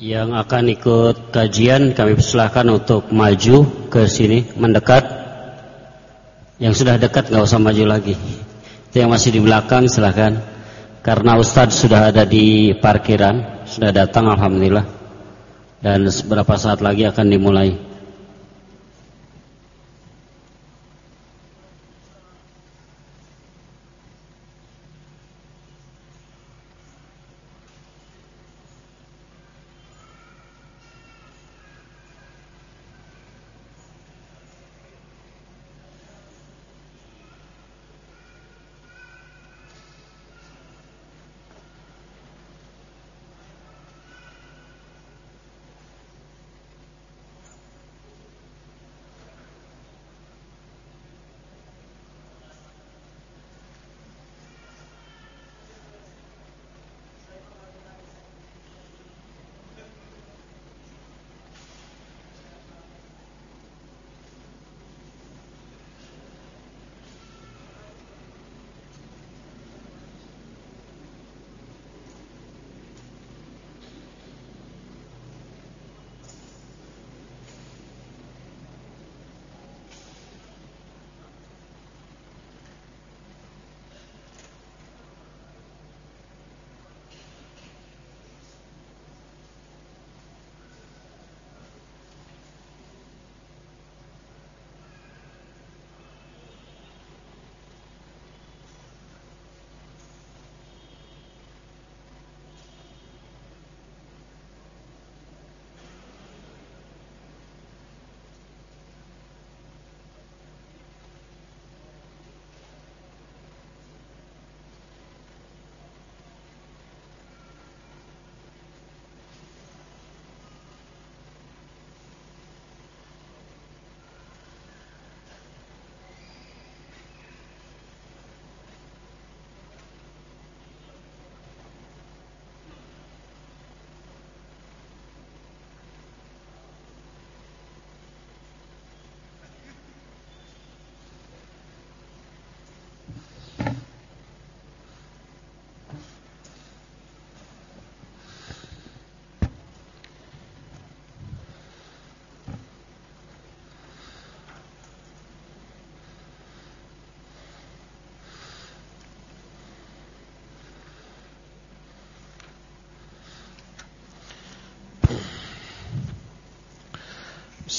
Yang akan ikut kajian kami persilahkan untuk maju ke sini, mendekat. Yang sudah dekat nggak usah maju lagi. Itu yang masih di belakang silahkan. Karena Ustadz sudah ada di parkiran, sudah datang Alhamdulillah. Dan beberapa saat lagi akan dimulai.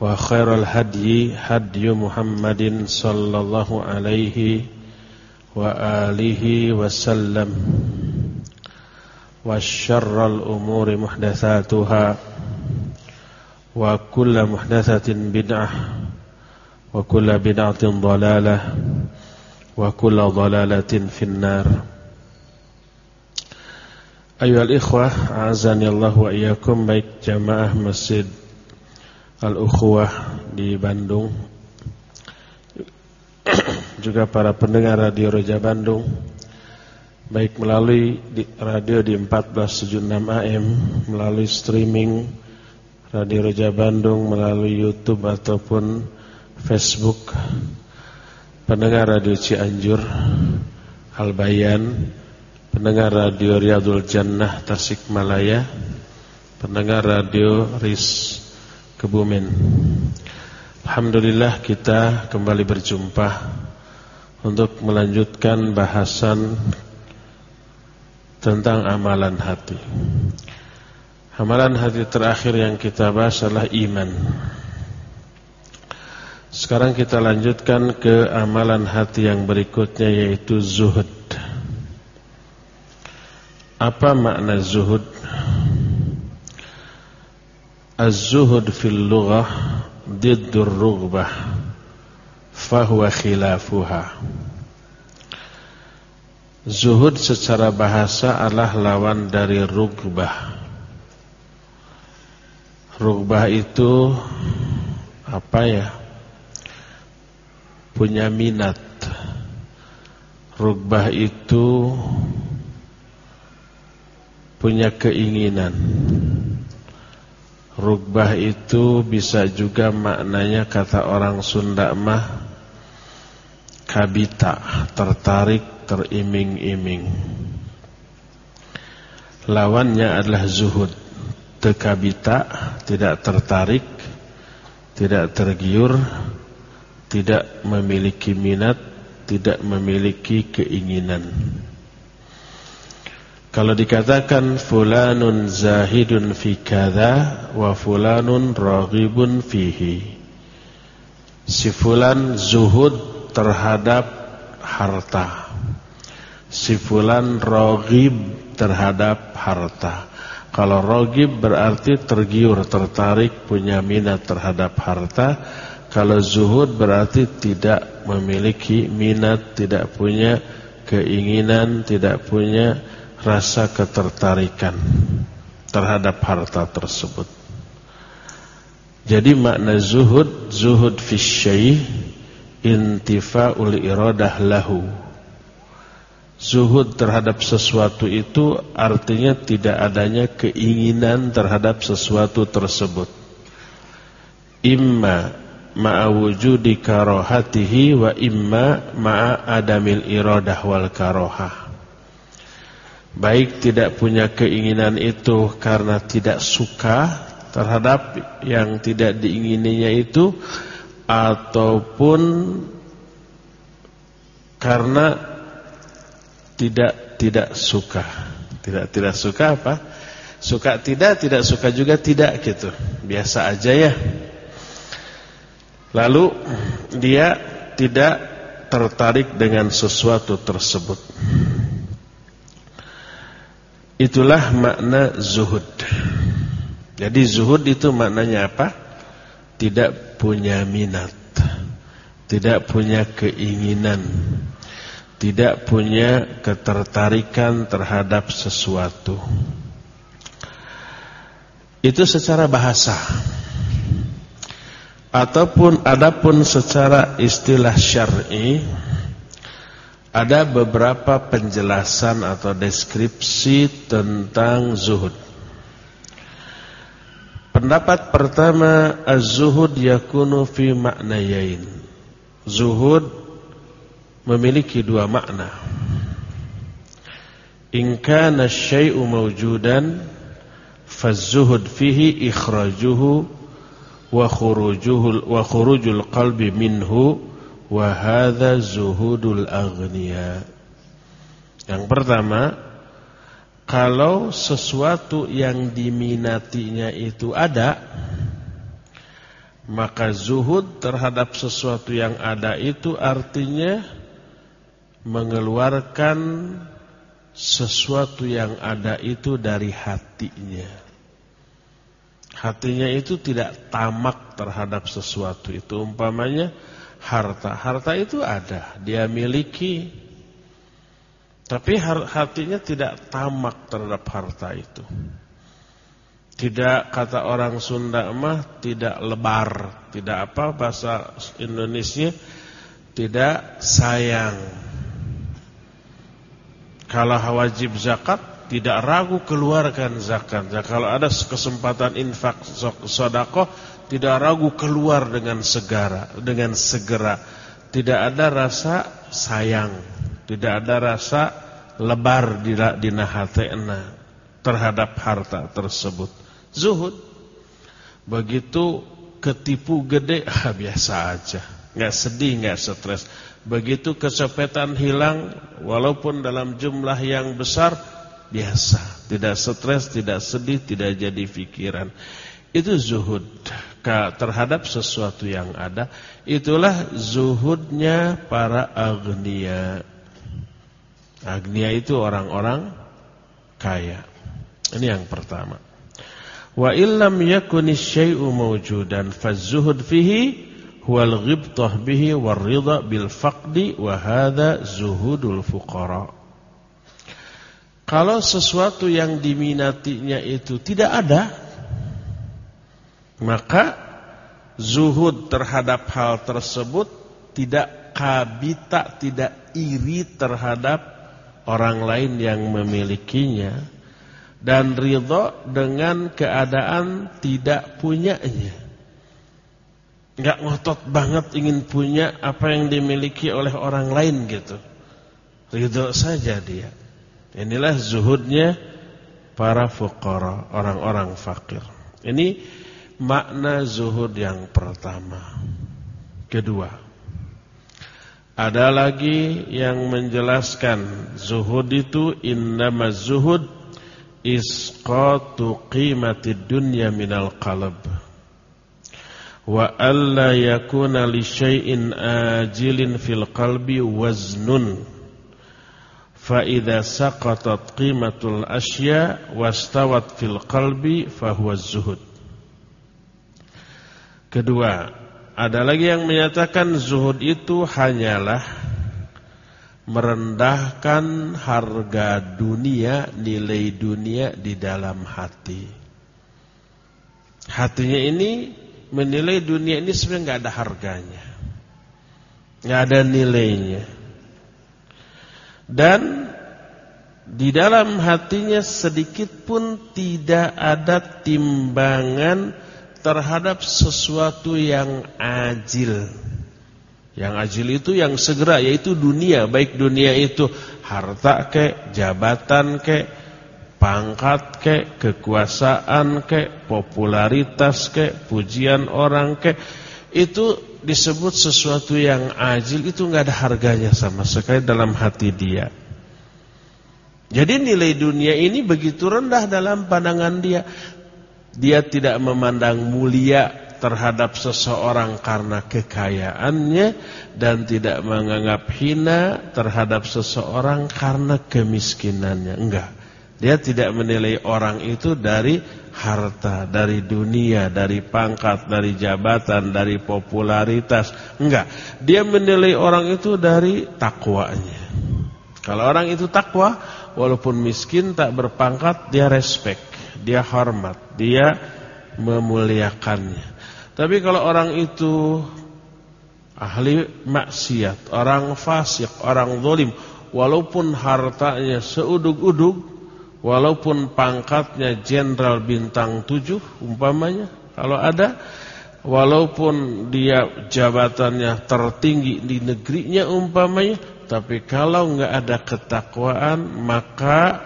وخير الهدي هدي محمد صلى الله عليه وآله وسلم والشر الأمور محدثاتها وكل محدثة بدعة وكل بدعة ضلالة وكل ضلالة في النار. أيها الإخوة أعزني الله وإياكم baik jamaah masjid Al-Ukhuwah di Bandung. Juga para pendengar Radio Roja Bandung. Baik melalui di, radio di 1476 AM melalui streaming Radio Roja Bandung melalui YouTube ataupun Facebook. Pendengar Radio Cianjur Al-Bayan. Pendengar Radio Riyadul Jannah Tasikmalaya. Pendengar Radio RIS Kebumen Alhamdulillah kita kembali berjumpa Untuk melanjutkan bahasan Tentang amalan hati Amalan hati terakhir yang kita bahas adalah iman. Sekarang kita lanjutkan ke amalan hati yang berikutnya yaitu zuhud. Apa makna zuhud? Az-zuhud fil lughah diddur rughbah fahuwa khilafuha. Zuhud secara bahasa adalah lawan dari rugbah. Rugbah itu apa ya? Punya minat. Rugbah itu punya keinginan. Rugbah itu bisa juga maknanya kata orang Sunda mah kabita, tertarik, teriming-iming. Lawannya adalah zuhud tekabita, tidak tertarik, tidak tergiur, tidak memiliki minat, tidak memiliki keinginan. Kalau dikatakan fulanun zahidun fi kadza wa fulanun raghibun fihi. Si fulan zuhud terhadap harta. Si fulan raghib terhadap harta. Kalau rogib berarti tergiur, tertarik, punya minat terhadap harta. Kalau zuhud berarti tidak memiliki minat, tidak punya keinginan, tidak punya rasa ketertarikan terhadap harta tersebut. Jadi makna zuhud, zuhud fi syai' intifa'ul iradah lahu Zuhud terhadap sesuatu itu artinya tidak adanya keinginan terhadap sesuatu tersebut. Imma ma'a wujudi karohatihi wa imma ma'a adamil iradah wal karohah. Baik tidak punya keinginan itu karena tidak suka terhadap yang tidak diingininya itu ataupun karena tidak tidak suka. Tidak tidak suka apa? Suka tidak, tidak suka juga tidak gitu. Biasa aja ya. Lalu dia tidak tertarik dengan sesuatu tersebut. Itulah makna zuhud. Jadi zuhud itu maknanya apa? Tidak punya minat. Tidak punya keinginan tidak punya ketertarikan terhadap sesuatu. Itu secara bahasa. Ataupun adapun secara istilah syar'i ada beberapa penjelasan atau deskripsi tentang zuhud. Pendapat pertama az-zuhud yakunu fi maknayain. Zuhud memiliki dua makna. In kana syai'u mawjudan fazuhud fihi ikhrajuhu wa khurujuhu wa khurujul qalbi minhu wa hadha zuhudul aghniya. Yang pertama, kalau sesuatu yang diminatinya itu ada, maka zuhud terhadap sesuatu yang ada itu artinya mengeluarkan sesuatu yang ada itu dari hatinya. Hatinya itu tidak tamak terhadap sesuatu itu. Umpamanya harta. Harta itu ada, dia miliki. Tapi hatinya tidak tamak terhadap harta itu. Tidak kata orang Sunda mah tidak lebar, tidak apa bahasa Indonesia tidak sayang kalau wajib zakat tidak ragu keluarkan zakat. Ya, kalau ada kesempatan infak sodako tidak ragu keluar dengan segera, dengan segera. Tidak ada rasa sayang, tidak ada rasa lebar di di nahatena terhadap harta tersebut. Zuhud. Begitu ketipu gede, ah, biasa aja. Nggak sedih, nggak stres. Begitu kesepetan hilang walaupun dalam jumlah yang besar biasa, tidak stres, tidak sedih, tidak jadi pikiran. Itu zuhud terhadap sesuatu yang ada. Itulah zuhudnya para agnia. Agnia itu orang-orang kaya. Ini yang pertama. Wa illam yakuni syai'u mawjudan fazuhud fihi huwal ghibtah bihi war ridha bil faqdi wa hadha zuhudul fuqara. Kalau sesuatu yang diminatinya itu tidak ada, maka zuhud terhadap hal tersebut tidak kabita, tidak iri terhadap orang lain yang memilikinya dan ridho dengan keadaan tidak punyanya. Enggak ngotot banget ingin punya apa yang dimiliki oleh orang lain gitu. Ridho saja dia. Inilah zuhudnya para fuqara, orang-orang fakir. Ini makna zuhud yang pertama. Kedua, ada lagi yang menjelaskan zuhud itu Innama zuhud isqatu qimati dunya minal qalb. Wa alla yakuna li syai'in ajilin fil qalbi waznun. Fa idza saqatat qimatul asya wastawat fil qalbi fahuwa zuhud. Kedua, ada lagi yang menyatakan zuhud itu hanyalah merendahkan harga dunia, nilai dunia di dalam hati. Hatinya ini menilai dunia ini sebenarnya nggak ada harganya, nggak ada nilainya. Dan di dalam hatinya sedikit pun tidak ada timbangan terhadap sesuatu yang ajil. Yang ajil itu yang segera yaitu dunia, baik dunia itu harta ke, jabatan ke, pangkat ke, kekuasaan ke, popularitas ke, pujian orang ke, itu disebut sesuatu yang ajil itu nggak ada harganya sama sekali dalam hati dia. Jadi nilai dunia ini begitu rendah dalam pandangan dia. Dia tidak memandang mulia terhadap seseorang karena kekayaannya dan tidak menganggap hina terhadap seseorang karena kemiskinannya. Enggak. Dia tidak menilai orang itu dari harta, dari dunia, dari pangkat, dari jabatan, dari popularitas. Enggak. Dia menilai orang itu dari takwanya. Kalau orang itu takwa, walaupun miskin tak berpangkat, dia respect, dia hormat, dia memuliakannya. Tapi kalau orang itu ahli maksiat, orang fasik, orang zalim, walaupun hartanya seudug-udug, walaupun pangkatnya jenderal bintang tujuh umpamanya kalau ada walaupun dia jabatannya tertinggi di negerinya umpamanya tapi kalau nggak ada ketakwaan maka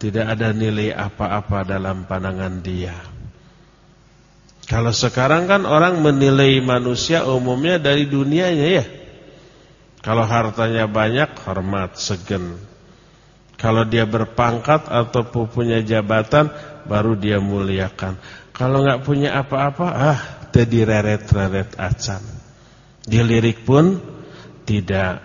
tidak ada nilai apa-apa dalam pandangan dia kalau sekarang kan orang menilai manusia umumnya dari dunianya ya kalau hartanya banyak hormat segen kalau dia berpangkat atau punya jabatan baru dia muliakan. Kalau nggak punya apa-apa, ah tadi reret-reret acan. Dilirik pun tidak.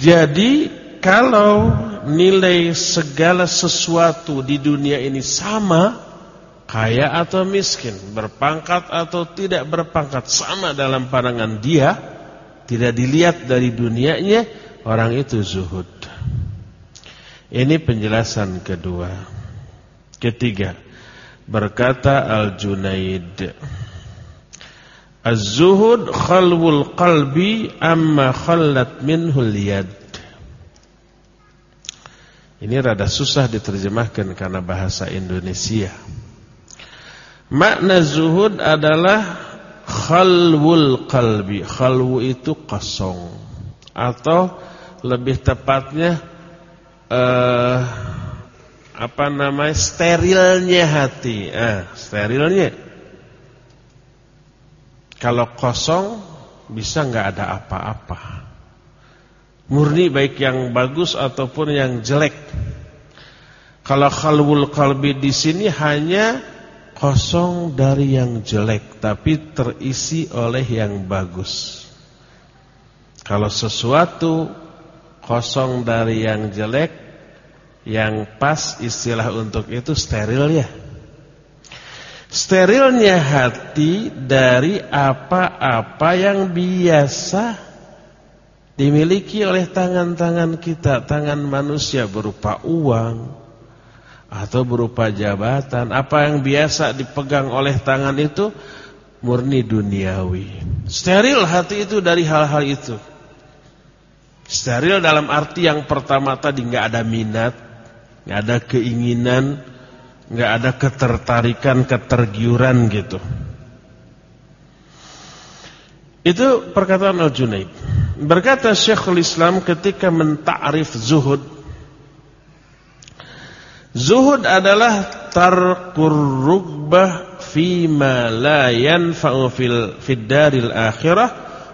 Jadi kalau nilai segala sesuatu di dunia ini sama, kaya atau miskin, berpangkat atau tidak berpangkat, sama dalam pandangan dia, tidak dilihat dari dunianya, orang itu zuhud. Ini penjelasan kedua. Ketiga, berkata Al-Junaid, Az-zuhud khalwul qalbi amma khallat minhul yad. Ini rada susah diterjemahkan karena bahasa Indonesia. Makna zuhud adalah khalwul qalbi. Khalwu itu kosong atau lebih tepatnya uh, apa namanya sterilnya hati, ah, sterilnya. Kalau kosong bisa nggak ada apa-apa. Murni baik yang bagus ataupun yang jelek. Kalau khalwul qalbi di sini hanya kosong dari yang jelek tapi terisi oleh yang bagus. Kalau sesuatu kosong dari yang jelek, yang pas istilah untuk itu steril ya. Sterilnya hati dari apa-apa yang biasa dimiliki oleh tangan-tangan kita, tangan manusia berupa uang atau berupa jabatan. Apa yang biasa dipegang oleh tangan itu murni duniawi. Steril hati itu dari hal-hal itu. Steril dalam arti yang pertama tadi nggak ada minat, nggak ada keinginan, nggak ada ketertarikan, ketergiuran gitu. Itu perkataan Al-Junaid. Berkata Syekhul Islam ketika mentarif zuhud. Zuhud adalah tarkur rugbah fima la yanfa'u fil akhirah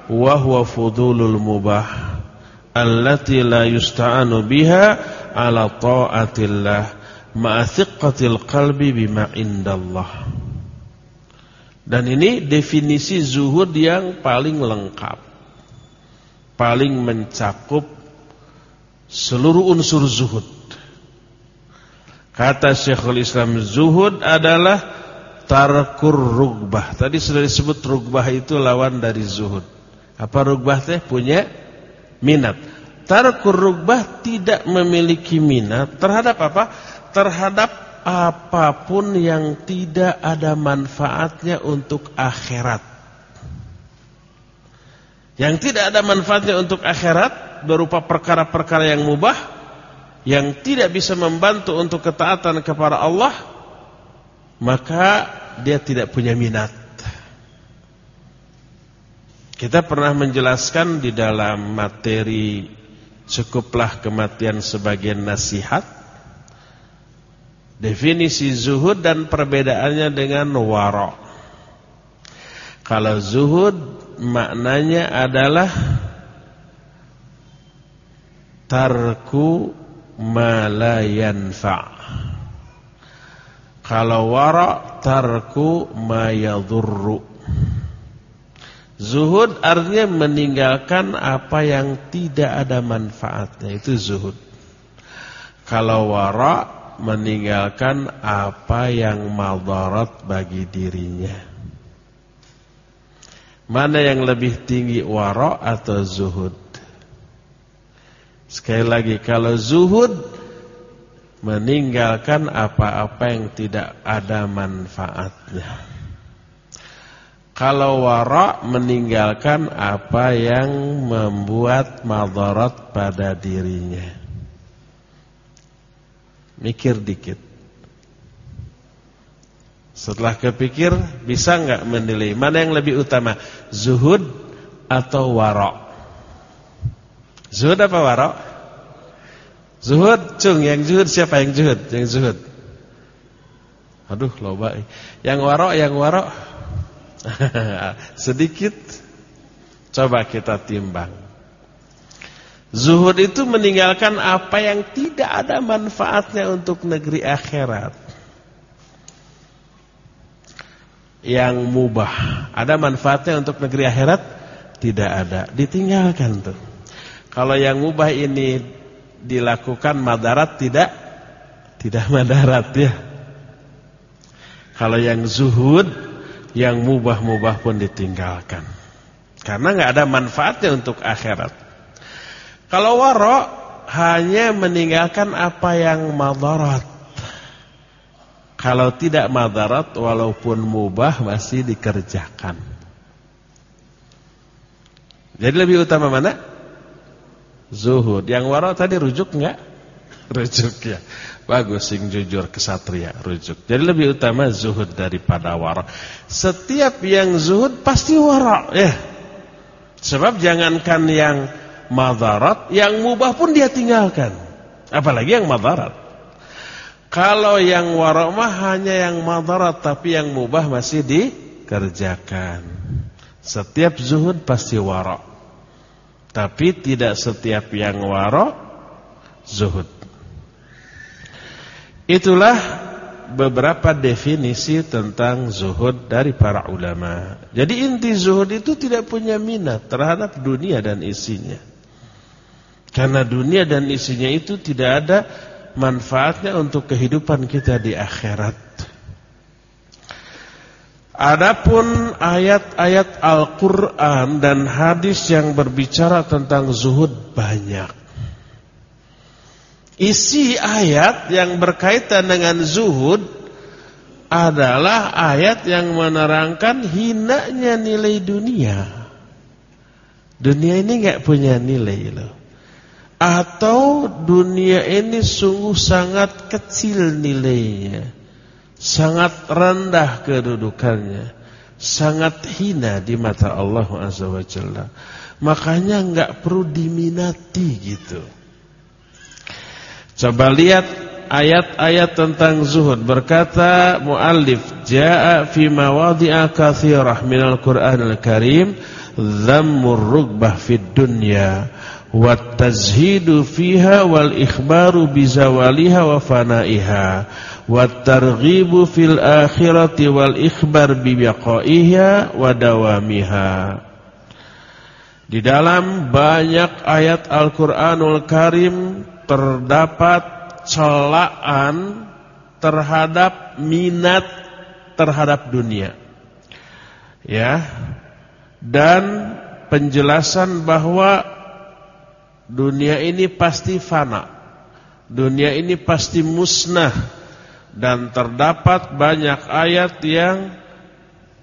wa huwa fudulul mubah allati la yusta'anu biha ala ta'atillah ma'athiqatil qalbi bima indallah. Dan ini definisi zuhud yang paling lengkap. Paling mencakup seluruh unsur zuhud. Kata Syekhul Islam zuhud adalah tarkur rugbah. Tadi sudah disebut rugbah itu lawan dari zuhud. Apa rugbah teh? Punya minat. Tarkur rugbah tidak memiliki minat terhadap apa? terhadap apa pun yang tidak ada manfaatnya untuk akhirat. Yang tidak ada manfaatnya untuk akhirat berupa perkara-perkara yang mubah yang tidak bisa membantu untuk ketaatan kepada Allah, maka dia tidak punya minat. Kita pernah menjelaskan di dalam materi cukuplah kematian sebagai nasihat Definisi zuhud dan perbedaannya dengan wara. Kalau zuhud maknanya adalah tarku ma la yanfa'. Kalau wara tarku ma yadhurru. Zuhud artinya meninggalkan apa yang tidak ada manfaatnya itu zuhud. Kalau wara meninggalkan apa yang madarat bagi dirinya. Mana yang lebih tinggi wara atau zuhud? Sekali lagi kalau zuhud meninggalkan apa-apa yang tidak ada manfaatnya. Kalau wara meninggalkan apa yang membuat madarat pada dirinya. Mikir dikit. Setelah kepikir, bisa nggak menilai mana yang lebih utama, zuhud atau warok? Zuhud apa warok? Zuhud, cung, yang zuhud siapa yang zuhud? Yang zuhud. Aduh, loba. Yang warok, yang warok. Sedikit. Coba kita timbang. Zuhud itu meninggalkan apa yang tidak ada manfaatnya untuk negeri akhirat. Yang mubah, ada manfaatnya untuk negeri akhirat? Tidak ada, ditinggalkan tuh. Kalau yang mubah ini dilakukan madarat tidak? Tidak madarat ya. Kalau yang zuhud, yang mubah-mubah pun ditinggalkan. Karena nggak ada manfaatnya untuk akhirat. Kalau warok hanya meninggalkan apa yang madarat. Kalau tidak madarat walaupun mubah masih dikerjakan. Jadi lebih utama mana? Zuhud. Yang warok tadi rujuk enggak? Rujuk ya. Bagus sing jujur kesatria rujuk. Jadi lebih utama zuhud daripada warok. Setiap yang zuhud pasti warok ya. Sebab jangankan yang madarat, yang mubah pun dia tinggalkan. Apalagi yang madarat. Kalau yang waramah hanya yang madarat tapi yang mubah masih dikerjakan. Setiap zuhud pasti warak. Tapi tidak setiap yang waro zuhud. Itulah beberapa definisi tentang zuhud dari para ulama. Jadi inti zuhud itu tidak punya minat terhadap dunia dan isinya. Karena dunia dan isinya itu tidak ada manfaatnya untuk kehidupan kita di akhirat. Adapun ayat-ayat Al-Quran dan hadis yang berbicara tentang zuhud banyak. Isi ayat yang berkaitan dengan zuhud adalah ayat yang menerangkan hinanya nilai dunia. Dunia ini nggak punya nilai loh. Atau dunia ini sungguh sangat kecil nilainya sangat rendah kedudukannya, sangat hina di mata Allah Azza wa. Makanya enggak perlu diminati gitu. Coba lihat ayat-ayat tentang zuhud berkata muallif jaa fi mawadhi'a katsirah minal Qur'anil Karim dhammur rugbah fid dunya wat tazhidu fiha wal ikhbaru bizawaliha wa fanaiha. Wat targhibu fil akhirati wal ikhbar bi wa dawamiha. Di dalam banyak ayat Al-Qur'anul Karim terdapat celaan terhadap minat terhadap dunia. Ya. Dan penjelasan bahwa Dunia ini pasti fana. Dunia ini pasti musnah dan terdapat banyak ayat yang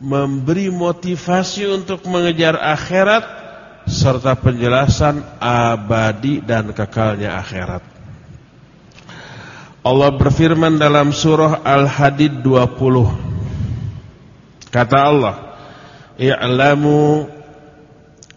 memberi motivasi untuk mengejar akhirat serta penjelasan abadi dan kekalnya akhirat. Allah berfirman dalam surah Al-Hadid 20. Kata Allah, "I'lamu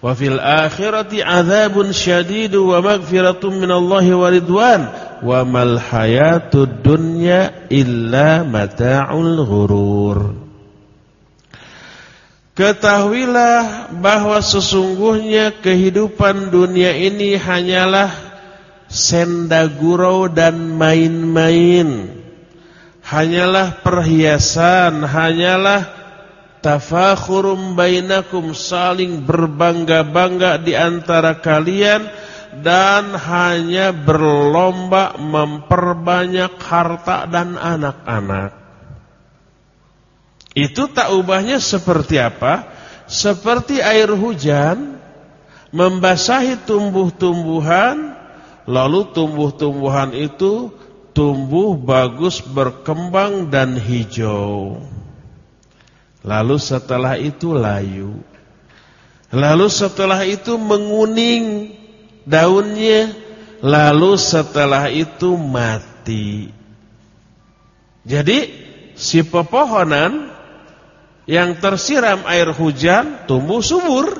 wa fil akhirati adzabun syadid wa maghfiratun minallahi wa ridwan wa mal hayatud dunya illa mata'ul ghurur Ketahuilah bahwa sesungguhnya kehidupan dunia ini hanyalah senda gurau dan main-main. Hanyalah perhiasan, hanyalah tafakhurum bainakum saling berbangga-bangga di antara kalian dan hanya berlomba memperbanyak harta dan anak-anak. Itu tak ubahnya seperti apa? Seperti air hujan membasahi tumbuh-tumbuhan, lalu tumbuh-tumbuhan itu tumbuh bagus, berkembang dan hijau. Lalu setelah itu layu. Lalu setelah itu menguning daunnya. Lalu setelah itu mati. Jadi si pepohonan yang tersiram air hujan tumbuh subur.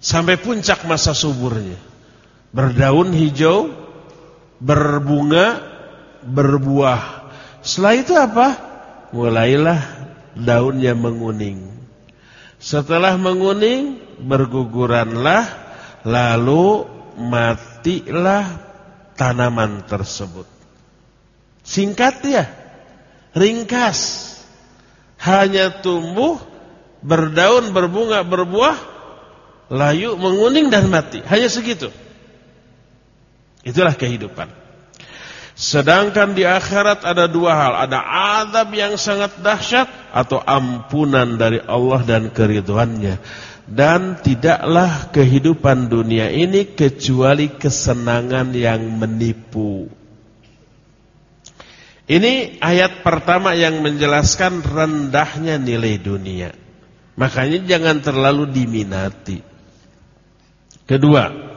Sampai puncak masa suburnya. Berdaun hijau, berbunga, berbuah. Setelah itu apa? Mulailah daunnya menguning. Setelah menguning, berguguranlah, lalu matilah tanaman tersebut. Singkat ya, ringkas. Hanya tumbuh, berdaun, berbunga, berbuah, layu, menguning dan mati. Hanya segitu. Itulah kehidupan. Sedangkan di akhirat ada dua hal, ada azab yang sangat dahsyat atau ampunan dari Allah dan keriduannya. Dan tidaklah kehidupan dunia ini kecuali kesenangan yang menipu. Ini ayat pertama yang menjelaskan rendahnya nilai dunia. Makanya jangan terlalu diminati. Kedua,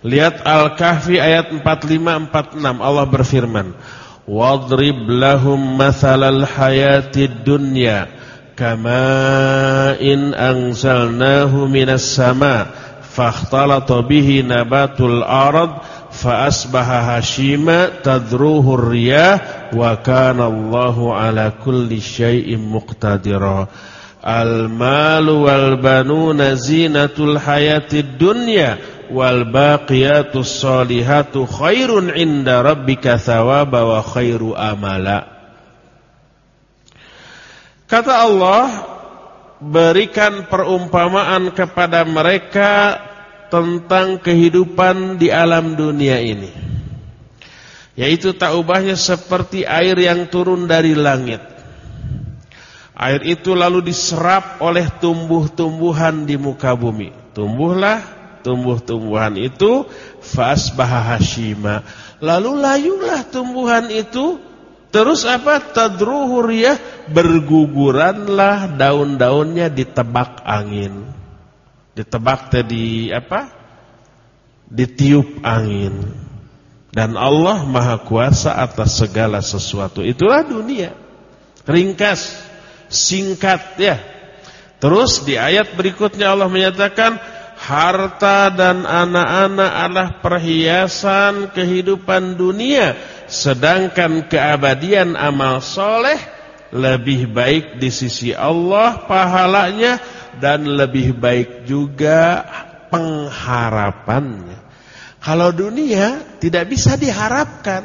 Lihat Al-Kahfi ayat 45-46 Allah berfirman Wadrib lahum mathalal hayatid dunya Kama'in anzalnahu minas sama Fakhtalata bihi nabatul arad Faasbaha hashima tadruhu riyah Wa kana Allahu ala kulli syai'in muqtadira Al-malu wal banuna zinatul hayatid dunya wal baqiyatus solihatu khairun inda rabbika thawaba wa khairu amala. Kata Allah, berikan perumpamaan kepada mereka tentang kehidupan di alam dunia ini. Yaitu tak ubahnya seperti air yang turun dari langit. Air itu lalu diserap oleh tumbuh-tumbuhan di muka bumi. Tumbuhlah tumbuh-tumbuhan itu fasbah hashima. Lalu layulah tumbuhan itu terus apa? Tadruhu riyah berguguranlah daun-daunnya ditebak angin. Ditebak tadi apa? Ditiup angin. Dan Allah Maha Kuasa atas segala sesuatu. Itulah dunia. Ringkas, singkat ya. Terus di ayat berikutnya Allah menyatakan harta dan anak-anak adalah perhiasan kehidupan dunia sedangkan keabadian amal soleh lebih baik di sisi Allah pahalanya dan lebih baik juga pengharapannya. Kalau dunia tidak bisa diharapkan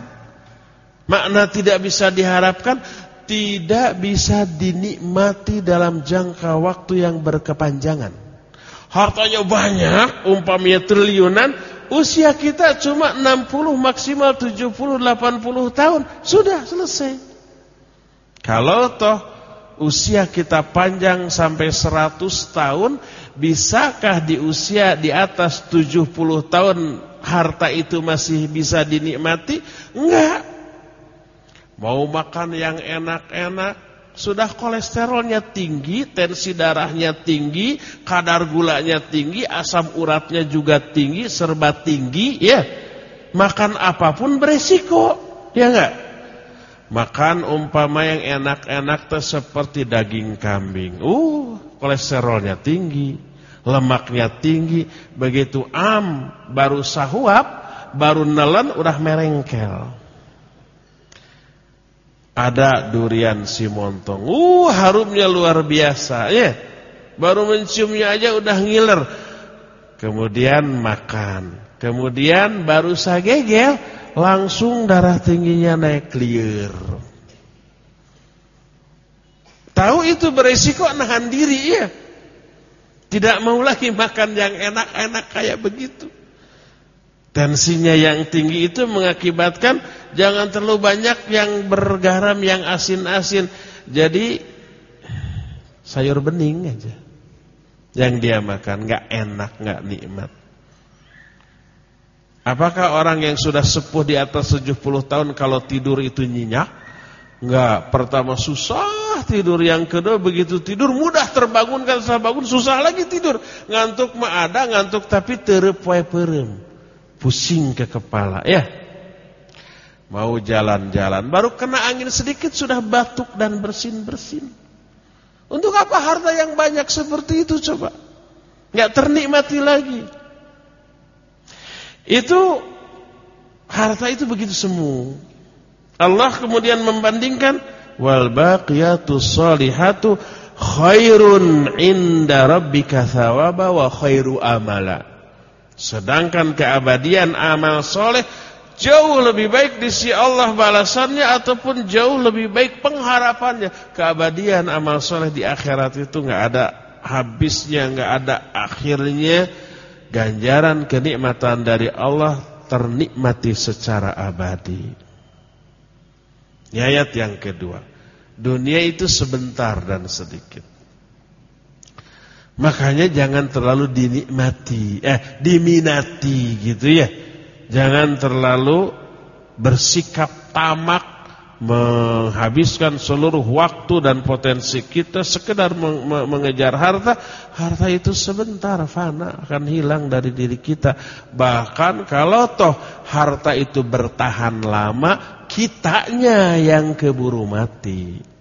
makna tidak bisa diharapkan tidak bisa dinikmati dalam jangka waktu yang berkepanjangan hartanya banyak, umpamanya triliunan, usia kita cuma 60 maksimal 70 80 tahun, sudah selesai. Kalau toh usia kita panjang sampai 100 tahun, bisakah di usia di atas 70 tahun harta itu masih bisa dinikmati? Enggak. Mau makan yang enak-enak, sudah kolesterolnya tinggi, tensi darahnya tinggi, kadar gulanya tinggi, asam uratnya juga tinggi, serba tinggi, ya. Makan apa pun beresiko, ya enggak? Makan umpama yang enak-enak seperti daging kambing. Uh, kolesterolnya tinggi, lemaknya tinggi, begitu am baru sahuap, baru nelen udah merengkel ada durian simontong. Uh, harumnya luar biasa, ya. Baru menciumnya aja udah ngiler. Kemudian makan. Kemudian baru sagegel, langsung darah tingginya naik clear. Tahu itu beresiko nahan diri ya. Tidak mau lagi makan yang enak-enak kayak begitu. Tensinya yang tinggi itu mengakibatkan jangan terlalu banyak yang bergaram, yang asin-asin. Jadi sayur bening aja yang dia makan, nggak enak, nggak nikmat. Apakah orang yang sudah sepuh di atas 70 tahun kalau tidur itu nyenyak? Enggak, pertama susah tidur, yang kedua begitu tidur mudah terbangunkan, setelah bangun susah lagi tidur. Ngantuk mah ada, ngantuk tapi terep wae pusing ke kepala ya. Mau jalan-jalan baru kena angin sedikit sudah batuk dan bersin-bersin. Untuk apa harta yang banyak seperti itu coba? Enggak ternikmati lagi. Itu harta itu begitu semu. Allah kemudian membandingkan wal baqiyatus salihatu khairun inda rabbika thawaba wa khairu amala. Sedangkan keabadian amal soleh jauh lebih baik di sisi Allah balasannya ataupun jauh lebih baik pengharapannya. Keabadian amal soleh di akhirat itu nggak ada habisnya, nggak ada akhirnya. Ganjaran kenikmatan dari Allah ternikmati secara abadi. Ayat yang kedua, dunia itu sebentar dan sedikit. Makanya jangan terlalu dinikmati, eh diminati gitu ya. Jangan terlalu bersikap tamak menghabiskan seluruh waktu dan potensi kita sekedar mengejar harta, harta itu sebentar fana akan hilang dari diri kita. Bahkan kalau toh harta itu bertahan lama, kitanya yang keburu mati.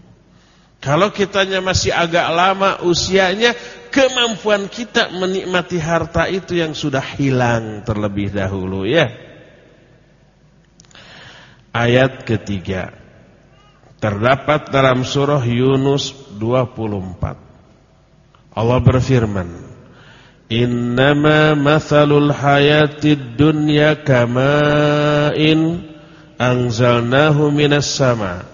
Kalau kitanya masih agak lama usianya, kemampuan kita menikmati harta itu yang sudah hilang terlebih dahulu ya. Ayat ketiga terdapat dalam surah Yunus 24. Allah berfirman, "Innama mathalul hayatid dunya kama'in anzalnahu minas sama'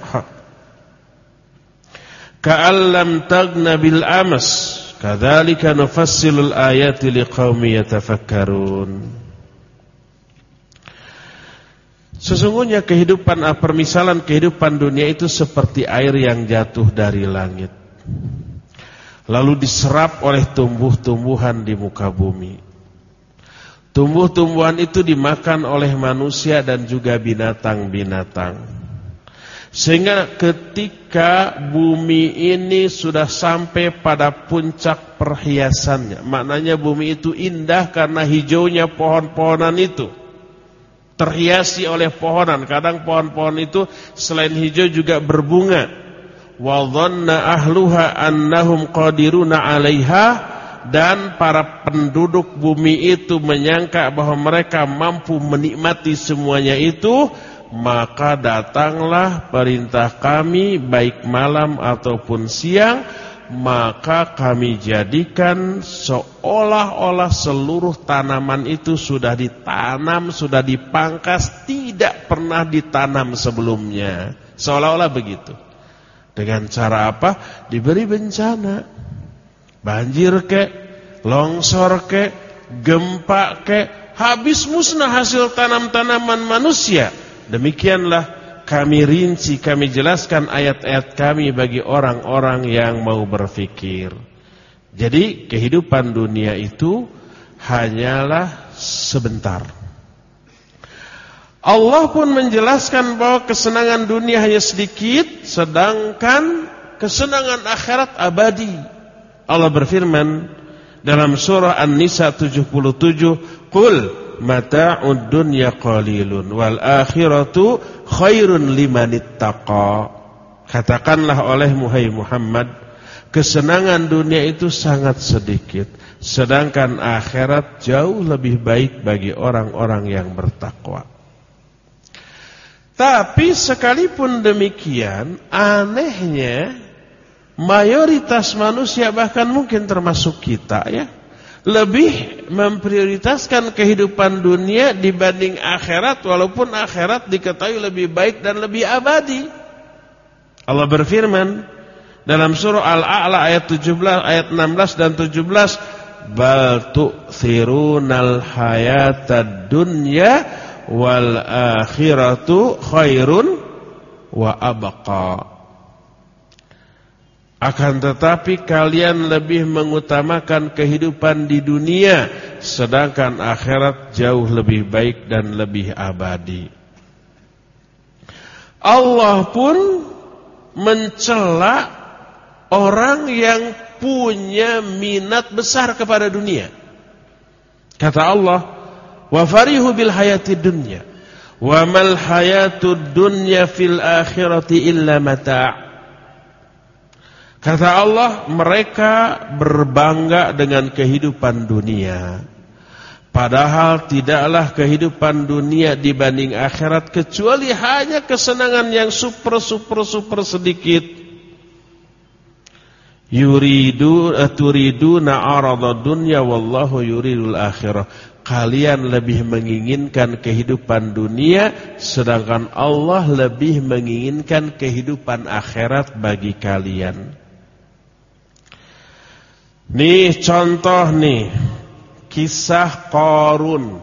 Ka'allam tagna bil amas kadzalika nufassilul ayati liqaumi yatafakkarun Sesungguhnya kehidupan ah, permisalan kehidupan dunia itu seperti air yang jatuh dari langit. Lalu diserap oleh tumbuh-tumbuhan di muka bumi. Tumbuh-tumbuhan itu dimakan oleh manusia dan juga binatang-binatang. Sehingga ketika bumi ini sudah sampai pada puncak perhiasannya. Maknanya bumi itu indah karena hijaunya pohon-pohonan itu terhiasi oleh pohonan. Kadang pohon-pohon itu selain hijau juga berbunga. Wa dhanna ahluha annahum qadiruna 'alaiha dan para penduduk bumi itu menyangka bahwa mereka mampu menikmati semuanya itu, maka datanglah perintah kami baik malam ataupun siang maka kami jadikan seolah-olah seluruh tanaman itu sudah ditanam, sudah dipangkas, tidak pernah ditanam sebelumnya. Seolah-olah begitu. Dengan cara apa? Diberi bencana. Banjir ke, longsor ke, gempa ke, habis musnah hasil tanam-tanaman manusia. Demikianlah kami rinci, kami jelaskan ayat-ayat kami bagi orang-orang yang mau berfikir. Jadi kehidupan dunia itu hanyalah sebentar. Allah pun menjelaskan bahwa kesenangan dunia hanya sedikit, sedangkan kesenangan akhirat abadi. Allah berfirman dalam surah An-Nisa 77, "Qul mata'ud dunya qalilun wal akhiratu khairun limanittaqa. Katakanlah oleh Muhai Muhammad, kesenangan dunia itu sangat sedikit, sedangkan akhirat jauh lebih baik bagi orang-orang yang bertakwa. Tapi sekalipun demikian, anehnya mayoritas manusia bahkan mungkin termasuk kita ya, lebih memprioritaskan kehidupan dunia dibanding akhirat walaupun akhirat diketahui lebih baik dan lebih abadi. Allah berfirman dalam surah Al-A'la ayat 17 ayat 16 dan 17 bal tu'thirunal hayatad dunya wal akhiratu khairun wa abqa akan tetapi kalian lebih mengutamakan kehidupan di dunia Sedangkan akhirat jauh lebih baik dan lebih abadi. Allah pun mencela orang yang punya minat besar kepada dunia. Kata Allah Wa farihu bil hayati dunya Wa mal hayatud dunya fil akhirati illa mata' Kata Allah, mereka berbangga dengan kehidupan dunia. Padahal tidaklah kehidupan dunia dibanding akhirat kecuali hanya kesenangan yang super super super sedikit. Yuridu turiduna arada dunya wallahu yuridul akhirah. Kalian lebih menginginkan kehidupan dunia sedangkan Allah lebih menginginkan kehidupan akhirat bagi kalian. Nih contoh nih kisah Korun.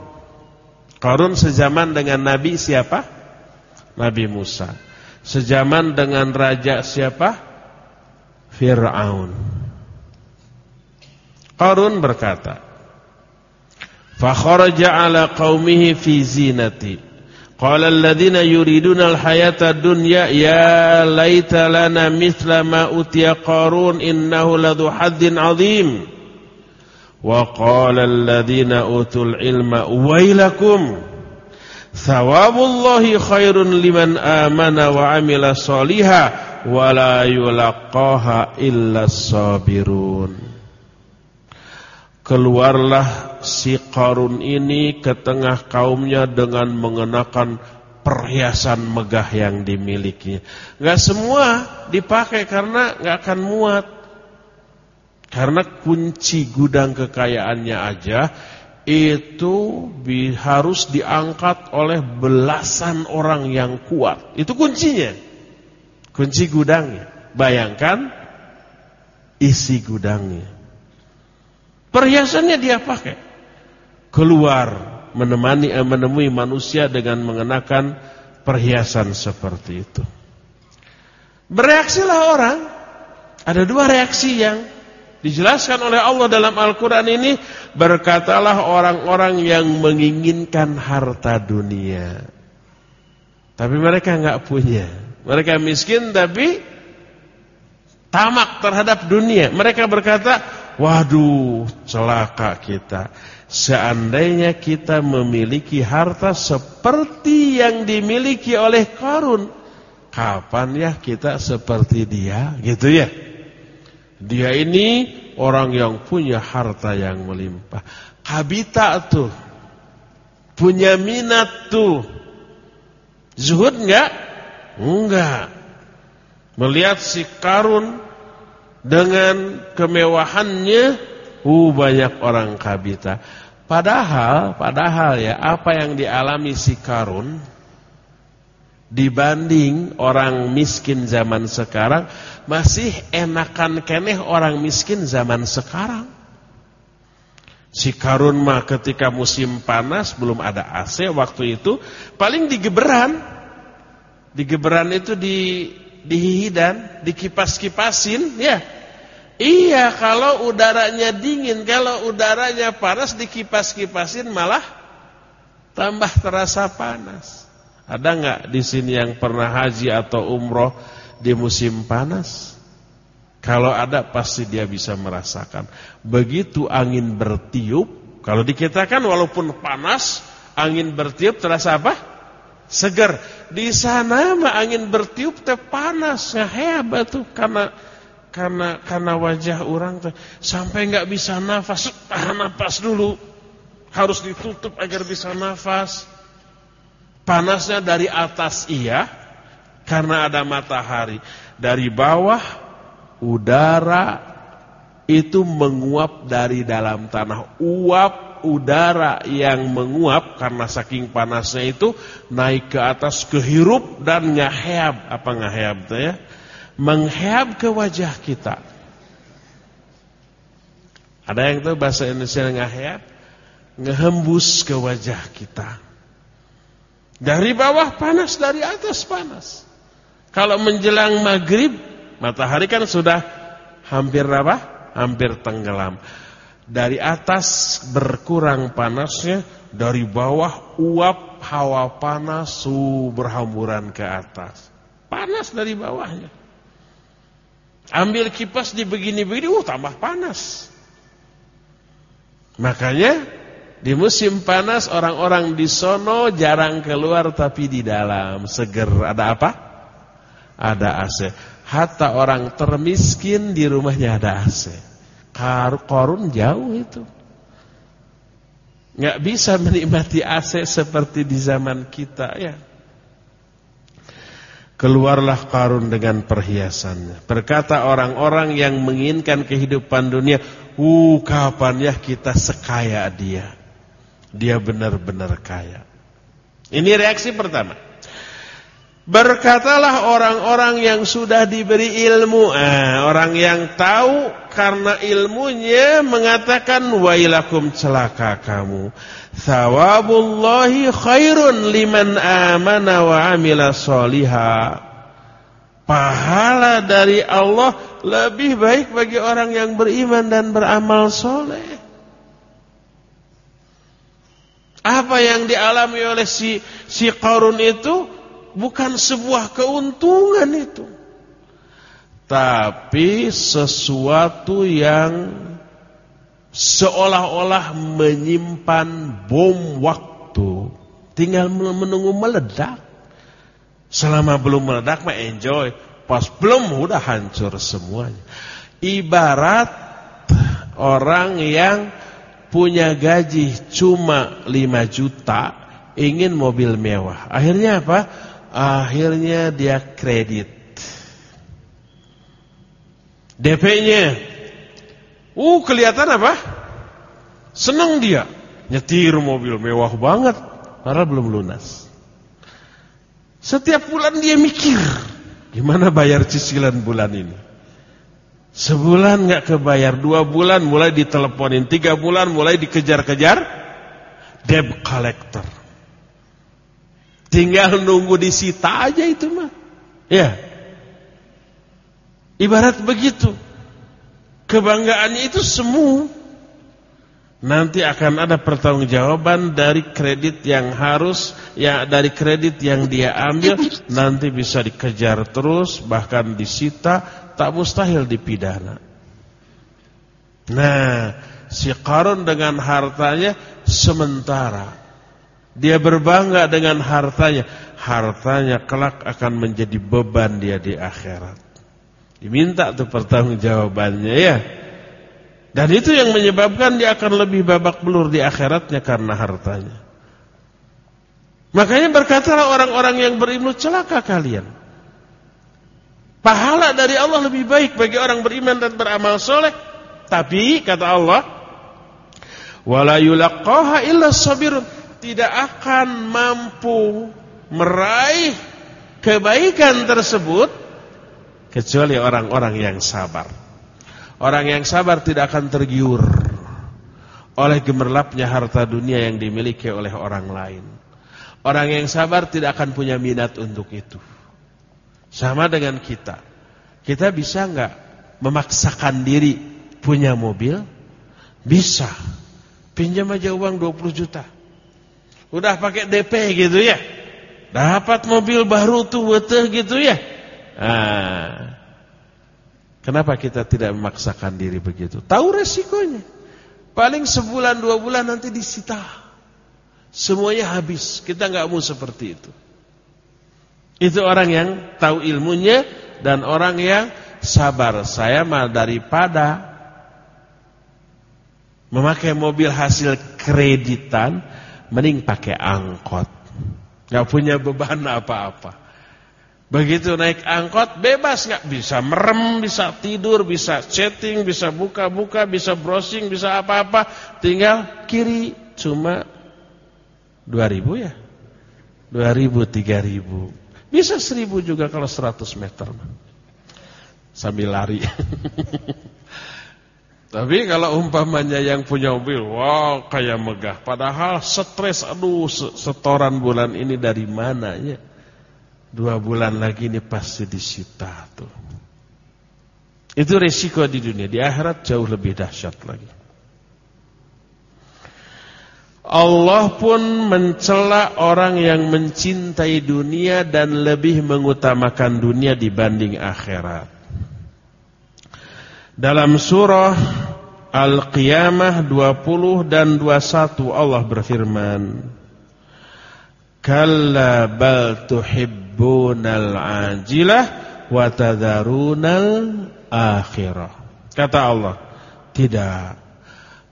Korun sejaman dengan Nabi siapa? Nabi Musa. Sejaman dengan raja siapa? Fir'aun. Qarun berkata, "Fakharaja 'ala qaumihi fi zinati." Qala alladhina yuriduna al-hayata dunya ya laita lana mithla ma utiya Qarun innahu ladhu haddin 'azim. Wa qala alladhina utul ilma wailakum thawabullahi khairun liman amana wa amila salihah wala yulaqaha illa sabirun Keluarlah si Qarun ini ke tengah kaumnya dengan mengenakan perhiasan megah yang dimilikinya. Gak semua dipakai karena gak akan muat. Karena kunci gudang kekayaannya aja itu harus diangkat oleh belasan orang yang kuat. Itu kuncinya kunci gudangnya. Bayangkan isi gudangnya. Perhiasannya dia pakai. Keluar menemani eh, menemui manusia dengan mengenakan perhiasan seperti itu. Bereaksilah orang. Ada dua reaksi yang dijelaskan oleh Allah dalam Al-Quran ini. Berkatalah orang-orang yang menginginkan harta dunia. Tapi mereka nggak punya. Mereka miskin tapi tamak terhadap dunia. Mereka berkata, waduh celaka kita. Seandainya kita memiliki harta seperti yang dimiliki oleh Karun. Kapan ya kita seperti dia? Gitu ya. Dia ini orang yang punya harta yang melimpah. Kabita tuh. Punya minat tuh. Zuhud enggak? Enggak. Melihat si Karun dengan kemewahannya, uh banyak orang kabita. Padahal, padahal ya, apa yang dialami si Karun dibanding orang miskin zaman sekarang masih enakan keneh orang miskin zaman sekarang. Si Karun mah ketika musim panas belum ada AC waktu itu paling digeberan di geberan itu di dihidan, dikipas-kipasin, ya. Iya, kalau udaranya dingin, kalau udaranya panas dikipas-kipasin malah tambah terasa panas. Ada nggak di sini yang pernah haji atau umroh di musim panas? Kalau ada pasti dia bisa merasakan. Begitu angin bertiup, kalau dikitakan walaupun panas, angin bertiup terasa apa? Segar. Di sana mah angin bertiup teh panas, hebat tuh karena karena karena wajah orang teh sampai nggak bisa nafas, tahan nafas dulu. Harus ditutup agar bisa nafas. Panasnya dari atas iya karena ada matahari. Dari bawah udara itu menguap dari dalam tanah. Uap udara yang menguap karena saking panasnya itu naik ke atas kehirup dan ngaheab apa ngaheab tuh ya mengheab ke wajah kita. Ada yang tahu bahasa Indonesia ngaheab ngehembus ke wajah kita. Dari bawah panas dari atas panas. Kalau menjelang maghrib matahari kan sudah hampir apa? Hampir tenggelam. Dari atas berkurang panasnya, dari bawah uap hawa panas berhamburan ke atas. Panas dari bawahnya. Ambil kipas di begini-begini, uh tambah panas. Makanya di musim panas orang-orang di sono jarang keluar tapi di dalam seger. Ada apa? Ada AC. Hatta orang termiskin di rumahnya ada AC. Korun jauh itu. Nggak bisa menikmati AC seperti di zaman kita ya. Keluarlah Karun dengan perhiasannya. Berkata orang-orang yang menginginkan kehidupan dunia, "Uh, kapan ya kita sekaya dia?" Dia benar-benar kaya. Ini reaksi pertama. Berkatalah orang-orang yang sudah diberi ilmu, eh, orang yang tahu karena ilmunya mengatakan wailakum celaka kamu. Thawabullahi khairun liman amana wa amila soliha. Pahala dari Allah lebih baik bagi orang yang beriman dan beramal soleh. Apa yang dialami oleh si si Qarun itu bukan sebuah keuntungan itu. Tapi sesuatu yang seolah-olah menyimpan bom waktu. Tinggal menunggu meledak. Selama belum meledak mah enjoy. Pas belum udah hancur semuanya. Ibarat orang yang punya gaji cuma 5 juta ingin mobil mewah. Akhirnya apa? Akhirnya dia kredit. DP-nya. Uh, kelihatan apa? Senang dia. Nyetir mobil mewah banget. Padahal belum lunas. Setiap bulan dia mikir. Gimana bayar cicilan bulan ini? Sebulan nggak kebayar, dua bulan mulai diteleponin, tiga bulan mulai dikejar-kejar, debt collector. Tinggal nunggu disita aja itu mah. Ya. Ibarat begitu. Kebanggaannya itu semu. Nanti akan ada pertanggungjawaban dari kredit yang harus ya dari kredit yang dia ambil nanti bisa dikejar terus bahkan disita tak mustahil dipidana. Nah, si Karun dengan hartanya sementara dia berbangga dengan hartanya. Hartanya kelak akan menjadi beban dia di akhirat. Diminta tuh pertanggungjawabannya ya. Dan itu yang menyebabkan dia akan lebih babak belur di akhiratnya karena hartanya. Makanya berkatalah orang-orang yang berilmu celaka kalian. Pahala dari Allah lebih baik bagi orang beriman dan beramal soleh. Tapi kata Allah, wala yulaqaha illa sabirun tidak akan mampu meraih kebaikan tersebut kecuali orang-orang yang sabar. Orang yang sabar tidak akan tergiur oleh gemerlapnya harta dunia yang dimiliki oleh orang lain. Orang yang sabar tidak akan punya minat untuk itu. Sama dengan kita. Kita bisa nggak memaksakan diri punya mobil? Bisa. Pinjam aja uang 20 juta. Udah pakai DP gitu ya. Dapat mobil baru tuh beteh gitu ya. Nah, kenapa kita tidak memaksakan diri begitu? Tahu resikonya. Paling sebulan dua bulan nanti disita. Semuanya habis. Kita nggak mau seperti itu. Itu orang yang tahu ilmunya dan orang yang sabar. Saya mah daripada memakai mobil hasil kreditan mending pakai angkot. Gak punya beban apa-apa. Begitu naik angkot bebas gak bisa merem, bisa tidur, bisa chatting, bisa buka-buka, bisa browsing, bisa apa-apa. Tinggal kiri cuma 2000 ya. 2000, 3000. Bisa 1000 juga kalau 100 meter. Sambil lari. Tapi kalau umpamanya yang punya mobil, wow kayak megah. Padahal stres, aduh setoran bulan ini dari mana ya? Dua bulan lagi ini pasti disita tuh. Itu resiko di dunia. Di akhirat jauh lebih dahsyat lagi. Allah pun mencela orang yang mencintai dunia dan lebih mengutamakan dunia dibanding akhirat. Dalam surah Al-Qiyamah 20 dan 21 Allah berfirman Kalla bal tuhibbunal ajilah wa tadharunal akhirah. Kata Allah Tidak.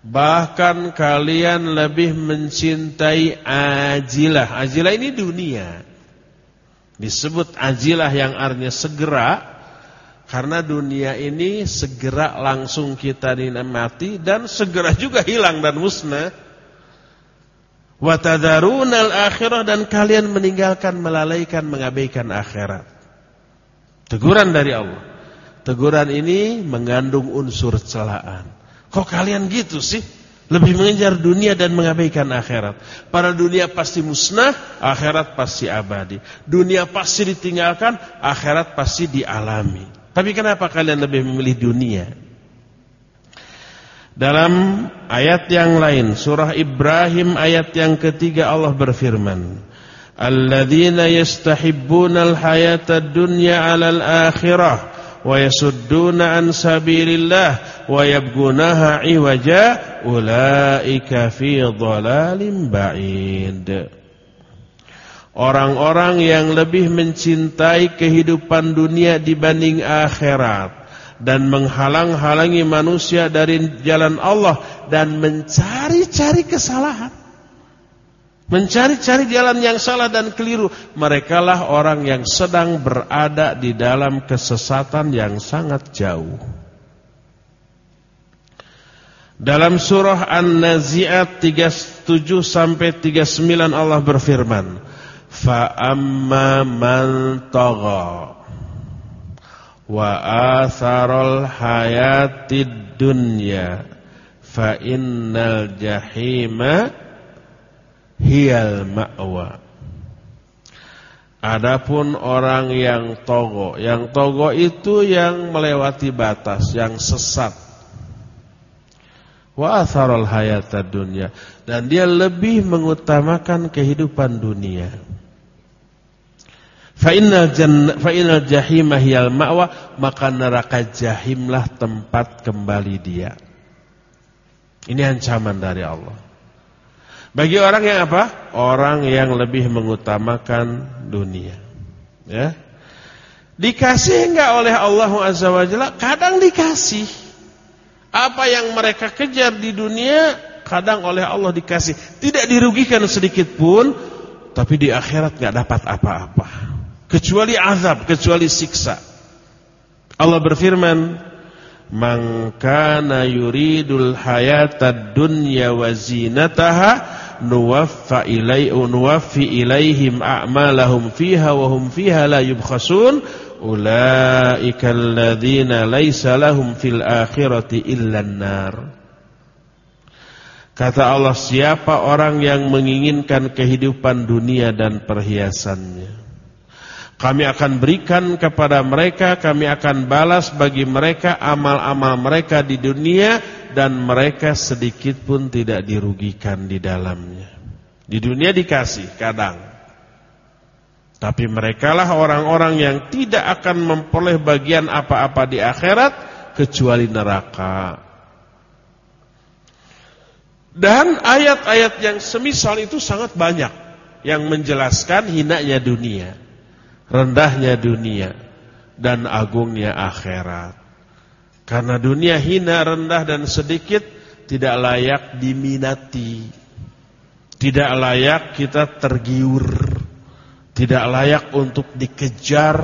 Bahkan kalian lebih mencintai ajilah. Ajilah ini dunia. Disebut ajilah yang artinya segera karena dunia ini segera langsung kita dinikmati dan segera juga hilang dan musnah. Wa tadarunal akhirah dan kalian meninggalkan melalaikan mengabaikan akhirat. Teguran dari Allah. Teguran ini mengandung unsur celaan. Kok kalian gitu sih? Lebih mengejar dunia dan mengabaikan akhirat. Pada dunia pasti musnah, akhirat pasti abadi. Dunia pasti ditinggalkan, akhirat pasti dialami. Tapi kenapa kalian lebih memilih dunia? Dalam ayat yang lain surah Ibrahim ayat yang ketiga Allah berfirman Alladzina yastahibbuna al-hayata dunya 'alal akhirah wa yasudduna an sabilillah wa yabghunaha 'iwaja ulaika fi dhalalim ba'id. Orang-orang yang lebih mencintai kehidupan dunia dibanding akhirat dan menghalang-halangi manusia dari jalan Allah dan mencari-cari kesalahan Mencari-cari jalan yang salah dan keliru. Merekalah orang yang sedang berada di dalam kesesatan yang sangat jauh. Dalam surah An-Nazi'at 37 sampai 39 Allah berfirman, "Fa man wa atharal hayatid dunya fa innal jahima hiyal ma'wa. Adapun orang yang togo, yang togo itu yang melewati batas, yang sesat. Wa atharul hayata dunia dan dia lebih mengutamakan kehidupan dunia. Fa innal jannah ma'wa, maka neraka jahimlah tempat kembali dia. Ini ancaman dari Allah. Bagi orang yang apa? Orang yang lebih mengutamakan dunia. Ya. Dikasih enggak oleh Allah Azza wa Jalla? Kadang dikasih. Apa yang mereka kejar di dunia kadang oleh Allah dikasih. Tidak dirugikan sedikit pun, tapi di akhirat enggak dapat apa-apa. Kecuali azab, kecuali siksa. Allah berfirman, "Man kana yuridul hayatad dunya wa zinataha" nuwaffa ilai nuwaffi ilaihim a'malahum fiha wa hum fiha la yubkhasun. Ulaika alladzina laisa lahum fil akhirati illa nar Kata Allah siapa orang yang menginginkan kehidupan dunia dan perhiasannya kami akan berikan kepada mereka, kami akan balas bagi mereka amal-amal mereka di dunia dan mereka sedikit pun tidak dirugikan di dalamnya. Di dunia dikasih kadang. Tapi merekalah orang-orang yang tidak akan memperoleh bagian apa-apa di akhirat kecuali neraka. Dan ayat-ayat yang semisal itu sangat banyak yang menjelaskan hinanya dunia rendahnya dunia dan agungnya akhirat. Karena dunia hina, rendah dan sedikit tidak layak diminati. Tidak layak kita tergiur. Tidak layak untuk dikejar,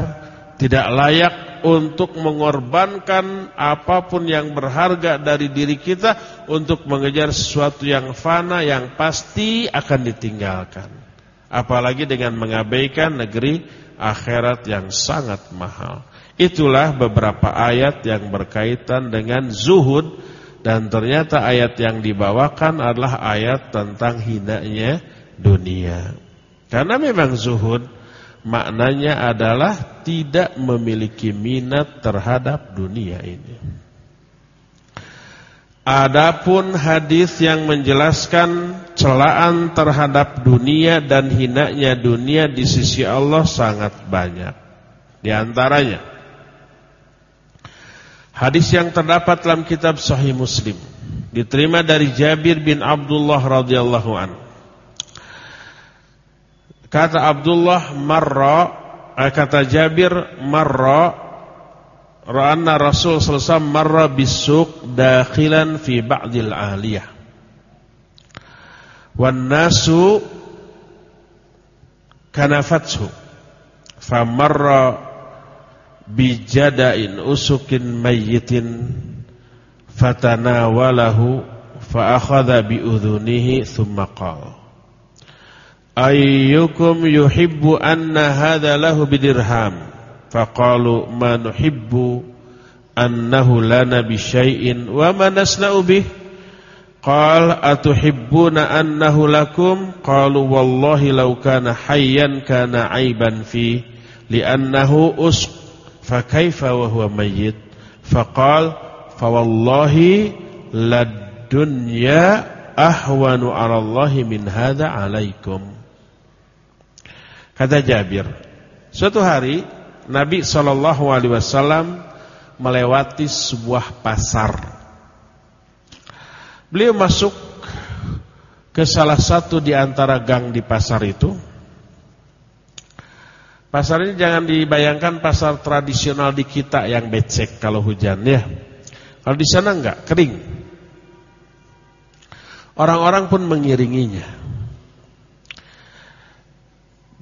tidak layak untuk mengorbankan apa pun yang berharga dari diri kita untuk mengejar sesuatu yang fana yang pasti akan ditinggalkan. Apalagi dengan mengabaikan negeri akhirat yang sangat mahal. Itulah beberapa ayat yang berkaitan dengan zuhud dan ternyata ayat yang dibawakan adalah ayat tentang hinanya dunia. Karena memang zuhud maknanya adalah tidak memiliki minat terhadap dunia ini. Adapun hadis yang menjelaskan celaan terhadap dunia dan hinanya dunia di sisi Allah sangat banyak. Di antaranya hadis yang terdapat dalam kitab Sahih Muslim diterima dari Jabir bin Abdullah radhiyallahu an. Kata Abdullah marra eh, kata Jabir marra Ra'anna Rasul sallallahu marra bisuk dakhilan fi ba'dil aliyah. Wan nasu kanafathu. famarra bijadain usukin mayyitin fatanawalahu fa akhadha bi udhunihi thumma qala ayyukum yuhibbu anna hadha lahu bidirham faqalu ma nuhibbu annahu lana bi syai'in wa ma nasna'u bih? Qal atuhibbuna annahu lakum? Qalu wallahi law kana hayyan kana aiban fi li'annahu usq fa kaifa wa huwa mayyit? Faqal fa wallahi lad dunya ahwanu 'ala Allah min hadza 'alaikum Kata Jabir, suatu hari Nabi Shallallahu Alaihi Wasallam melewati sebuah pasar. Beliau masuk ke salah satu di antara gang di pasar itu. Pasar ini jangan dibayangkan pasar tradisional di kita yang becek kalau hujan ya. Kalau di sana enggak, kering. Orang-orang pun mengiringinya.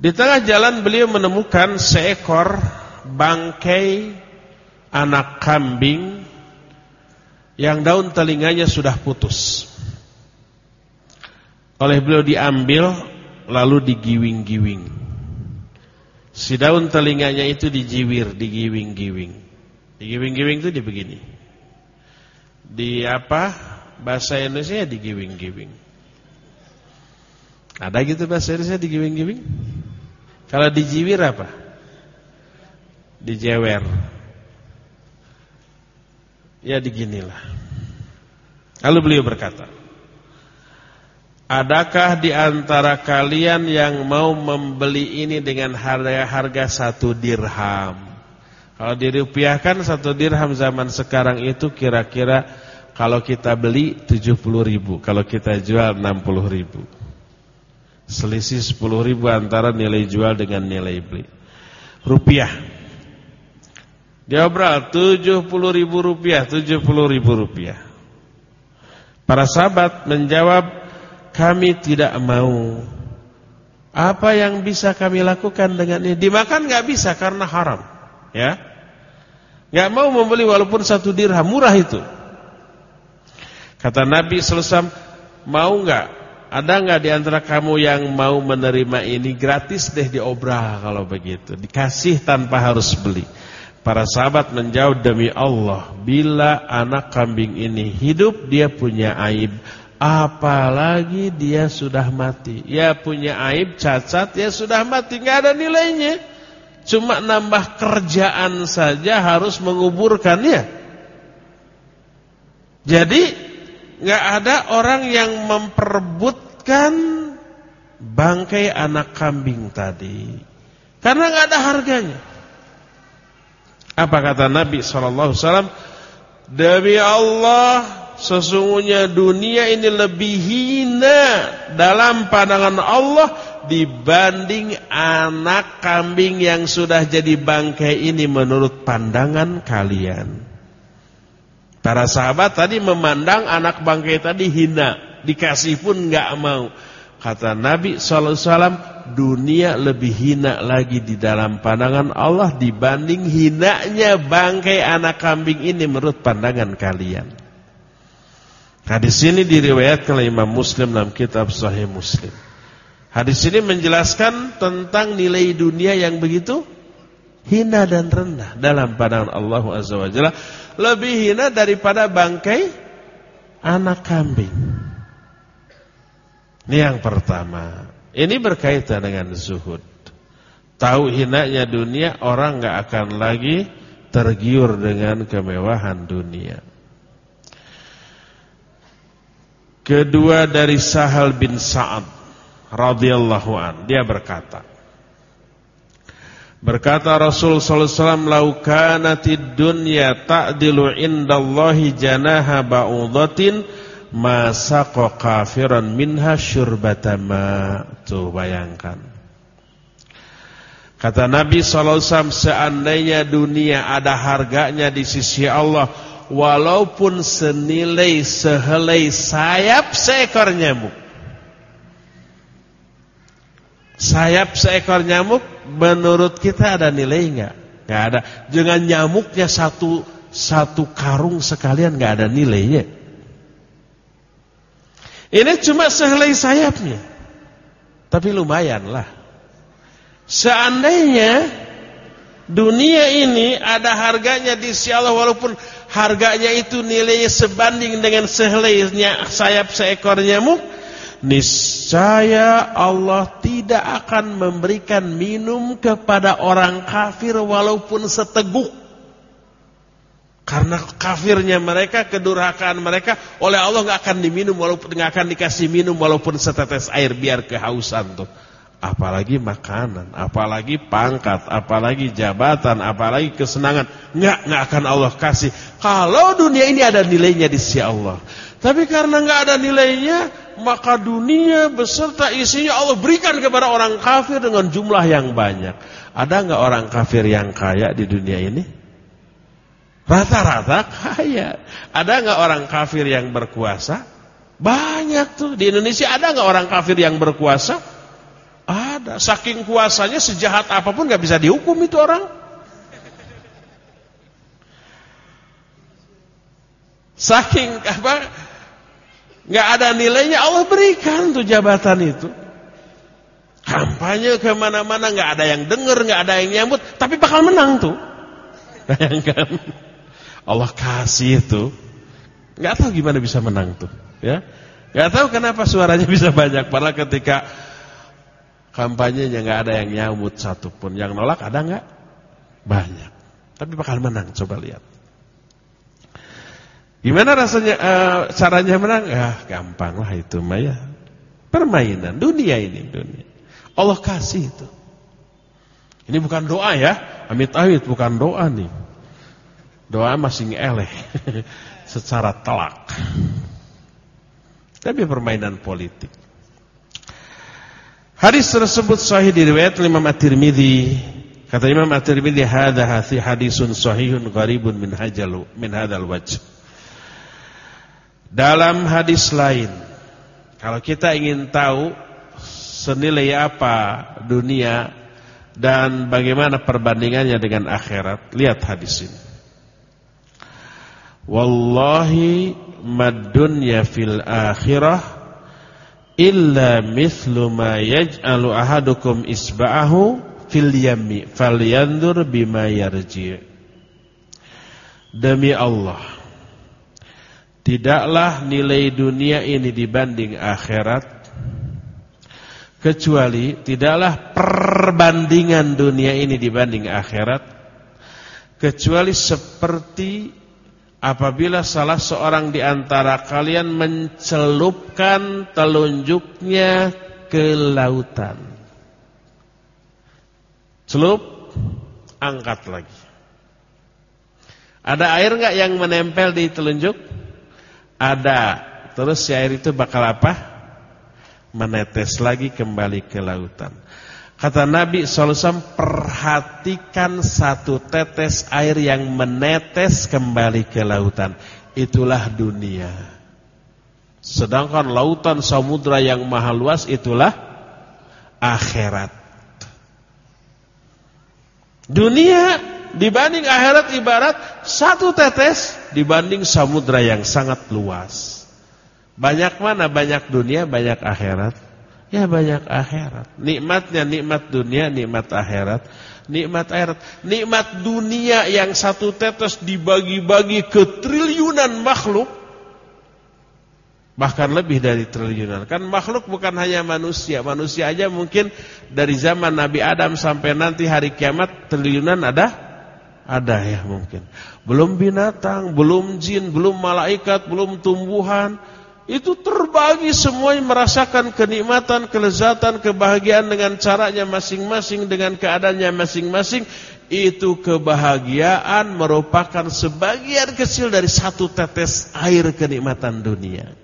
Di tengah jalan beliau menemukan seekor bangkai anak kambing yang daun telinganya sudah putus. Oleh beliau diambil lalu digiwing-giwing. Si daun telinganya itu dijiwir, digiwing-giwing. Digiwing-giwing itu di begini. Di apa? Bahasa Indonesia digiwing-giwing. Ada gitu bahasa Indonesia digiwing-giwing? Kalau dijiwir apa? Dijewer. Ya diginilah. Lalu beliau berkata, Adakah di antara kalian yang mau membeli ini dengan harga-harga satu dirham? Kalau dirupiahkan satu dirham zaman sekarang itu kira-kira kalau kita beli 70 ribu, kalau kita jual 60 ribu. Selisih 10 ribu antara nilai jual dengan nilai beli. Rupiah. Dia obral 70 ribu rupiah, 70 ribu rupiah. Para sahabat menjawab, kami tidak mau. Apa yang bisa kami lakukan dengan ini? Dimakan nggak bisa karena haram. Ya, nggak mau membeli walaupun satu dirham murah itu. Kata Nabi Sallallahu mau nggak ada nggak di antara kamu yang mau menerima ini gratis deh diobral kalau begitu, dikasih tanpa harus beli. Para sahabat menjawab demi Allah, bila anak kambing ini hidup dia punya aib, apalagi dia sudah mati. Ya punya aib, cacat, ya sudah mati, nggak ada nilainya. Cuma nambah kerjaan saja harus menguburkannya. Jadi nggak ada orang yang memperebutkan bangkai anak kambing tadi. Karena nggak ada harganya. Apa kata Nabi SAW? Demi Allah, sesungguhnya dunia ini lebih hina dalam pandangan Allah dibanding anak kambing yang sudah jadi bangkai ini menurut pandangan kalian. Para sahabat tadi memandang anak bangkai tadi hina, dikasih pun nggak mau. Kata Nabi SAW, dunia lebih hina lagi di dalam pandangan Allah dibanding hinanya bangkai anak kambing ini menurut pandangan kalian. Hadis ini diriwayatkan oleh Imam Muslim dalam kitab Sahih Muslim. Hadis ini menjelaskan tentang nilai dunia yang begitu hina dan rendah dalam pandangan Allah Azza wa Jalla lebih hina daripada bangkai anak kambing. Ini yang pertama. Ini berkaitan dengan zuhud. Tahu hinanya dunia, orang nggak akan lagi tergiur dengan kemewahan dunia. Kedua dari Sahal bin Sa'ad radhiyallahu an, dia berkata, Berkata Rasul sallallahu alaihi wasallam, "Lau kanatid dunya ta'dilu indallahi janaha ba'udatin ma kafiran minha syurbata ma." Tuh bayangkan. Kata Nabi sallallahu alaihi wasallam, seandainya dunia ada harganya di sisi Allah, walaupun senilai sehelai sayap seekor nyamuk. Sayap seekor nyamuk menurut kita ada nilai nggak? Nggak ada. Dengan nyamuknya satu satu karung sekalian nggak ada nilainya. Ini cuma sehelai sayapnya. Tapi lumayan lah. Seandainya dunia ini ada harganya di sisi Allah walaupun harganya itu nilainya sebanding dengan sehelainya sayap seekor nyamuk, niscaya Allah tidak akan memberikan minum kepada orang kafir walaupun seteguk. Karena kafirnya mereka, kedurhakaan mereka oleh Allah nggak akan diminum walaupun nggak akan dikasih minum walaupun setetes air biar kehausan tuh. Apalagi makanan, apalagi pangkat, apalagi jabatan, apalagi kesenangan, nggak nggak akan Allah kasih. Kalau dunia ini ada nilainya di sisi Allah, tapi karena nggak ada nilainya, maka dunia beserta isinya Allah berikan kepada orang kafir dengan jumlah yang banyak. Ada nggak orang kafir yang kaya di dunia ini? Rata-rata kaya. Ada nggak orang kafir yang berkuasa? Banyak tuh. Di Indonesia ada nggak orang kafir yang berkuasa? Ada. Saking kuasanya sejahat apa pun nggak bisa dihukum itu orang. Saking apa? Nggak ada nilainya Allah berikan tuh jabatan itu. Kampanye ke mana-mana nggak ada yang dengar, nggak ada yang nyambut, tapi bakal menang tuh. Bayangkan. Allah kasih itu nggak tahu gimana bisa menang tuh ya nggak tahu kenapa suaranya bisa banyak padahal ketika kampanyenya nggak ada yang nyamut satupun yang nolak ada nggak banyak tapi bakal menang coba lihat gimana rasanya uh, caranya menang ah gampang lah itu Maya permainan dunia ini dunia Allah kasih itu ini bukan doa ya amit-amit bukan doa nih Doa masih eleh secara telak. Tapi permainan politik. Hadis tersebut sahih diriwayat Imam At-Tirmidzi. Kata Imam At-Tirmidzi, "Hadza hadisun sahihun gharibun min hajalu min hadzal wajh." Dalam hadis lain, kalau kita ingin tahu senilai apa dunia dan bagaimana perbandingannya dengan akhirat, lihat hadis ini. Wallahi madunya fil akhirah illa mithlu ma yaj'alu ahadukum isba'ahu fil yammi falyandur bima yarji' Demi Allah Tidaklah nilai dunia ini dibanding akhirat Kecuali tidaklah perbandingan dunia ini dibanding akhirat Kecuali seperti apabila salah seorang di antara kalian mencelupkan telunjuknya ke lautan. Celup, angkat lagi. Ada air nggak yang menempel di telunjuk? Ada. Terus si air itu bakal apa? Menetes lagi kembali ke lautan. Kata Nabi SAW, perhatikan satu tetes air yang menetes kembali ke lautan. Itulah dunia. Sedangkan lautan samudra yang maha luas itulah akhirat. Dunia dibanding akhirat ibarat satu tetes dibanding samudra yang sangat luas. Banyak mana? Banyak dunia, banyak akhirat. Ya banyak akhirat. Nikmatnya nikmat dunia, nikmat akhirat. Nikmat akhirat. Nikmat dunia yang satu tetes dibagi-bagi ke triliunan makhluk. Bahkan lebih dari triliunan. Kan makhluk bukan hanya manusia. Manusia aja mungkin dari zaman Nabi Adam sampai nanti hari kiamat triliunan ada? Ada ya mungkin. Belum binatang, belum jin, belum malaikat, belum tumbuhan itu terbagi semuanya merasakan kenikmatan, kelezatan, kebahagiaan dengan caranya masing-masing, dengan keadaannya masing-masing. Itu kebahagiaan merupakan sebagian kecil dari satu tetes air kenikmatan dunia.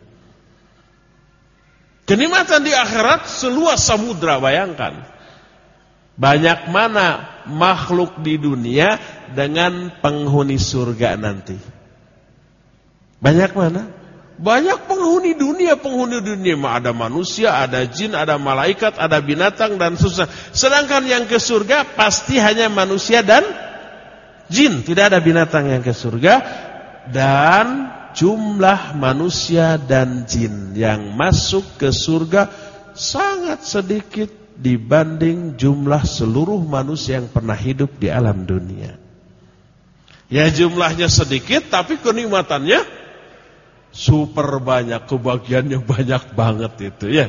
Kenikmatan di akhirat seluas samudra, bayangkan. Banyak mana makhluk di dunia dengan penghuni surga nanti? Banyak mana? Banyak penghuni dunia, penghuni dunia ada manusia, ada jin, ada malaikat, ada binatang dan susah. Sedangkan yang ke surga pasti hanya manusia dan jin, tidak ada binatang yang ke surga dan jumlah manusia dan jin yang masuk ke surga sangat sedikit dibanding jumlah seluruh manusia yang pernah hidup di alam dunia. Ya jumlahnya sedikit tapi kenikmatannya super banyak, kebagiannya banyak banget itu ya.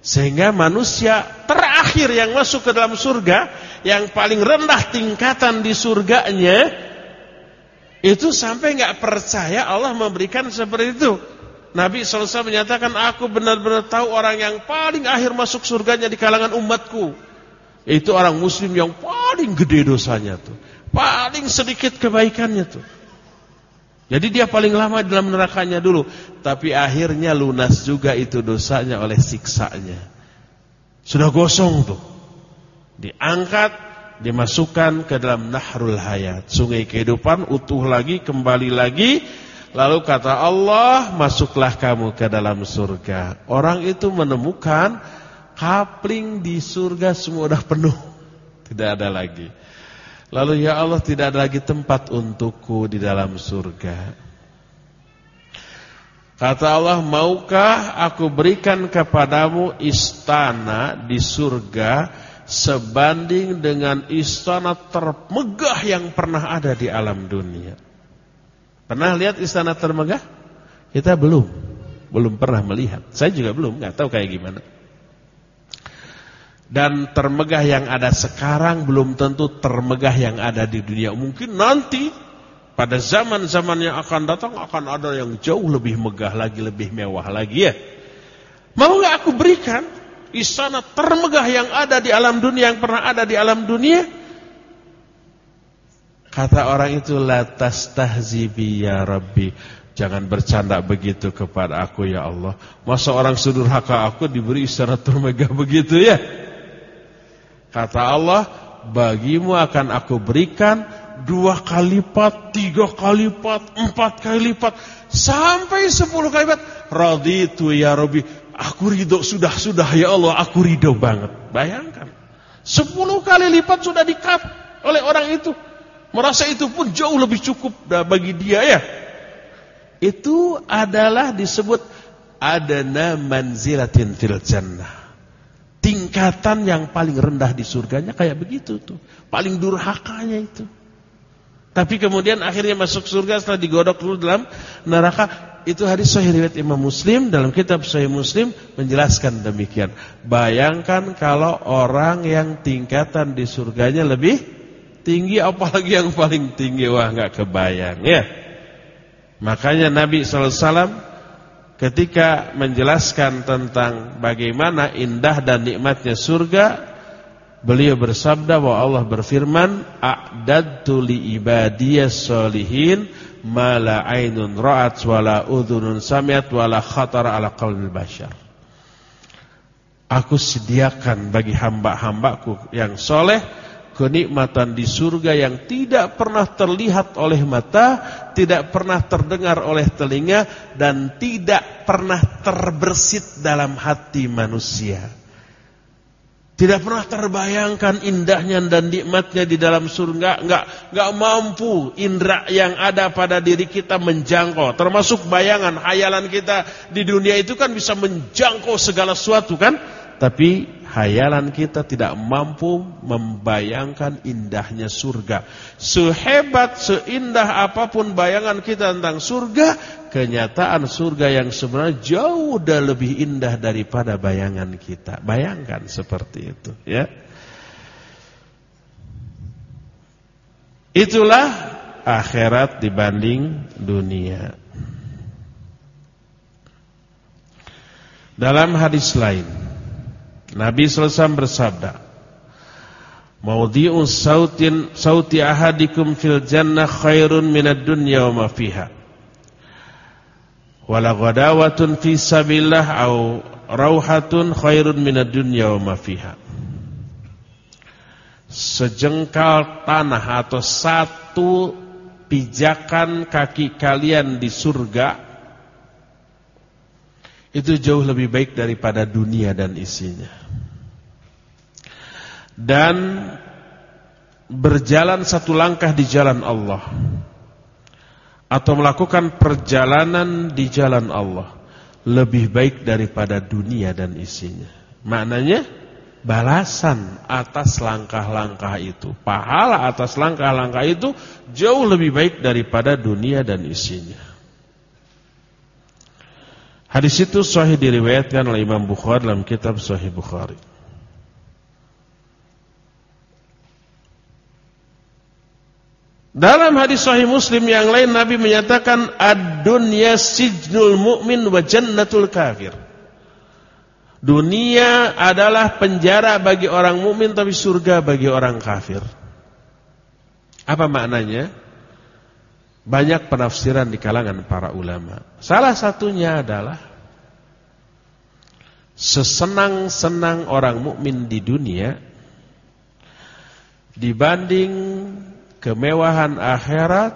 Sehingga manusia terakhir yang masuk ke dalam surga, yang paling rendah tingkatan di surganya, itu sampai nggak percaya Allah memberikan seperti itu. Nabi SAW menyatakan, aku benar-benar tahu orang yang paling akhir masuk surganya di kalangan umatku. Itu orang muslim yang paling gede dosanya tuh. Paling sedikit kebaikannya tuh. Jadi dia paling lama dalam nerakanya dulu. Tapi akhirnya lunas juga itu dosanya oleh siksanya. Sudah gosong tuh. Diangkat, dimasukkan ke dalam nahrul hayat. Sungai kehidupan utuh lagi, kembali lagi. Lalu kata Allah, masuklah kamu ke dalam surga. Orang itu menemukan kapling di surga semua sudah penuh. Tidak ada lagi. Lalu ya Allah tidak ada lagi tempat untukku di dalam surga. Kata Allah, maukah aku berikan kepadamu istana di surga sebanding dengan istana termegah yang pernah ada di alam dunia. Pernah lihat istana termegah? Kita belum, belum pernah melihat. Saya juga belum, nggak tahu kayak gimana. Dan termegah yang ada sekarang belum tentu termegah yang ada di dunia. Mungkin nanti pada zaman-zaman yang akan datang akan ada yang jauh lebih megah lagi, lebih mewah lagi ya. Mau gak aku berikan istana termegah yang ada di alam dunia, yang pernah ada di alam dunia? Kata orang itu, La tastahzibi ya Rabbi. Jangan bercanda begitu kepada aku ya Allah. Masa orang sudurhaka aku diberi istana termegah begitu ya? Kata Allah, bagimu akan aku berikan dua kali lipat, tiga kali lipat, empat kali lipat, sampai sepuluh kali lipat. Raditu ya Robi, aku ridho sudah sudah ya Allah, aku ridho banget. Bayangkan, sepuluh kali lipat sudah dikat oleh orang itu. Merasa itu pun jauh lebih cukup bagi dia ya. Itu adalah disebut adana manzilatin fil jannah tingkatan yang paling rendah di surganya kayak begitu tuh. Paling durhakanya itu. Tapi kemudian akhirnya masuk surga setelah digodok dulu dalam neraka. Itu hadis sahih riwayat Imam Muslim dalam kitab Sahih Muslim menjelaskan demikian. Bayangkan kalau orang yang tingkatan di surganya lebih tinggi apalagi yang paling tinggi wah nggak kebayang ya. Makanya Nabi sallallahu alaihi wasallam ketika menjelaskan tentang bagaimana indah dan nikmatnya surga beliau bersabda bahwa Allah berfirman a'dadtu li ibadiyas solihin ma la ainun ra'at wa la udhunun sami'at wa la khatar ala qalbil bashar Aku sediakan bagi hamba-hambaku yang soleh kenikmatan di surga yang tidak pernah terlihat oleh mata, tidak pernah terdengar oleh telinga, dan tidak pernah terbersit dalam hati manusia. Tidak pernah terbayangkan indahnya dan nikmatnya di dalam surga. Enggak, enggak mampu indera yang ada pada diri kita menjangkau. Termasuk bayangan, hayalan kita di dunia itu kan bisa menjangkau segala sesuatu kan. Tapi hayalan kita tidak mampu membayangkan indahnya surga. Sehebat, seindah apa pun bayangan kita tentang surga, kenyataan surga yang sebenarnya jauh dan lebih indah daripada bayangan kita. Bayangkan seperti itu, ya. Itulah akhirat dibanding dunia. Dalam hadis lain Nabi SAW bersabda, Maudhi'u sautin sauti ahadikum fil jannah khairun minad dunya wa ma fiha. Wala ghadawatun fi sabilillah au rauhatun khairun minad dunya wa ma fiha. Sejengkal tanah atau satu pijakan kaki kalian di surga itu jauh lebih baik daripada dunia dan isinya. Dan berjalan satu langkah di jalan Allah atau melakukan perjalanan di jalan Allah lebih baik daripada dunia dan isinya. Maknanya balasan atas langkah-langkah itu, pahala atas langkah-langkah itu jauh lebih baik daripada dunia dan isinya. Hadis itu sahih diriwayatkan oleh Imam Bukhari dalam kitab Sahih Bukhari. Dalam hadis sahih Muslim yang lain Nabi menyatakan ad-dunya sijnul mu'min wa jannatul kafir. Dunia adalah penjara bagi orang mukmin tapi surga bagi orang kafir. Apa maknanya? Banyak penafsiran di kalangan para ulama. Salah satunya adalah sesenang-senang orang mukmin di dunia dibanding kemewahan akhirat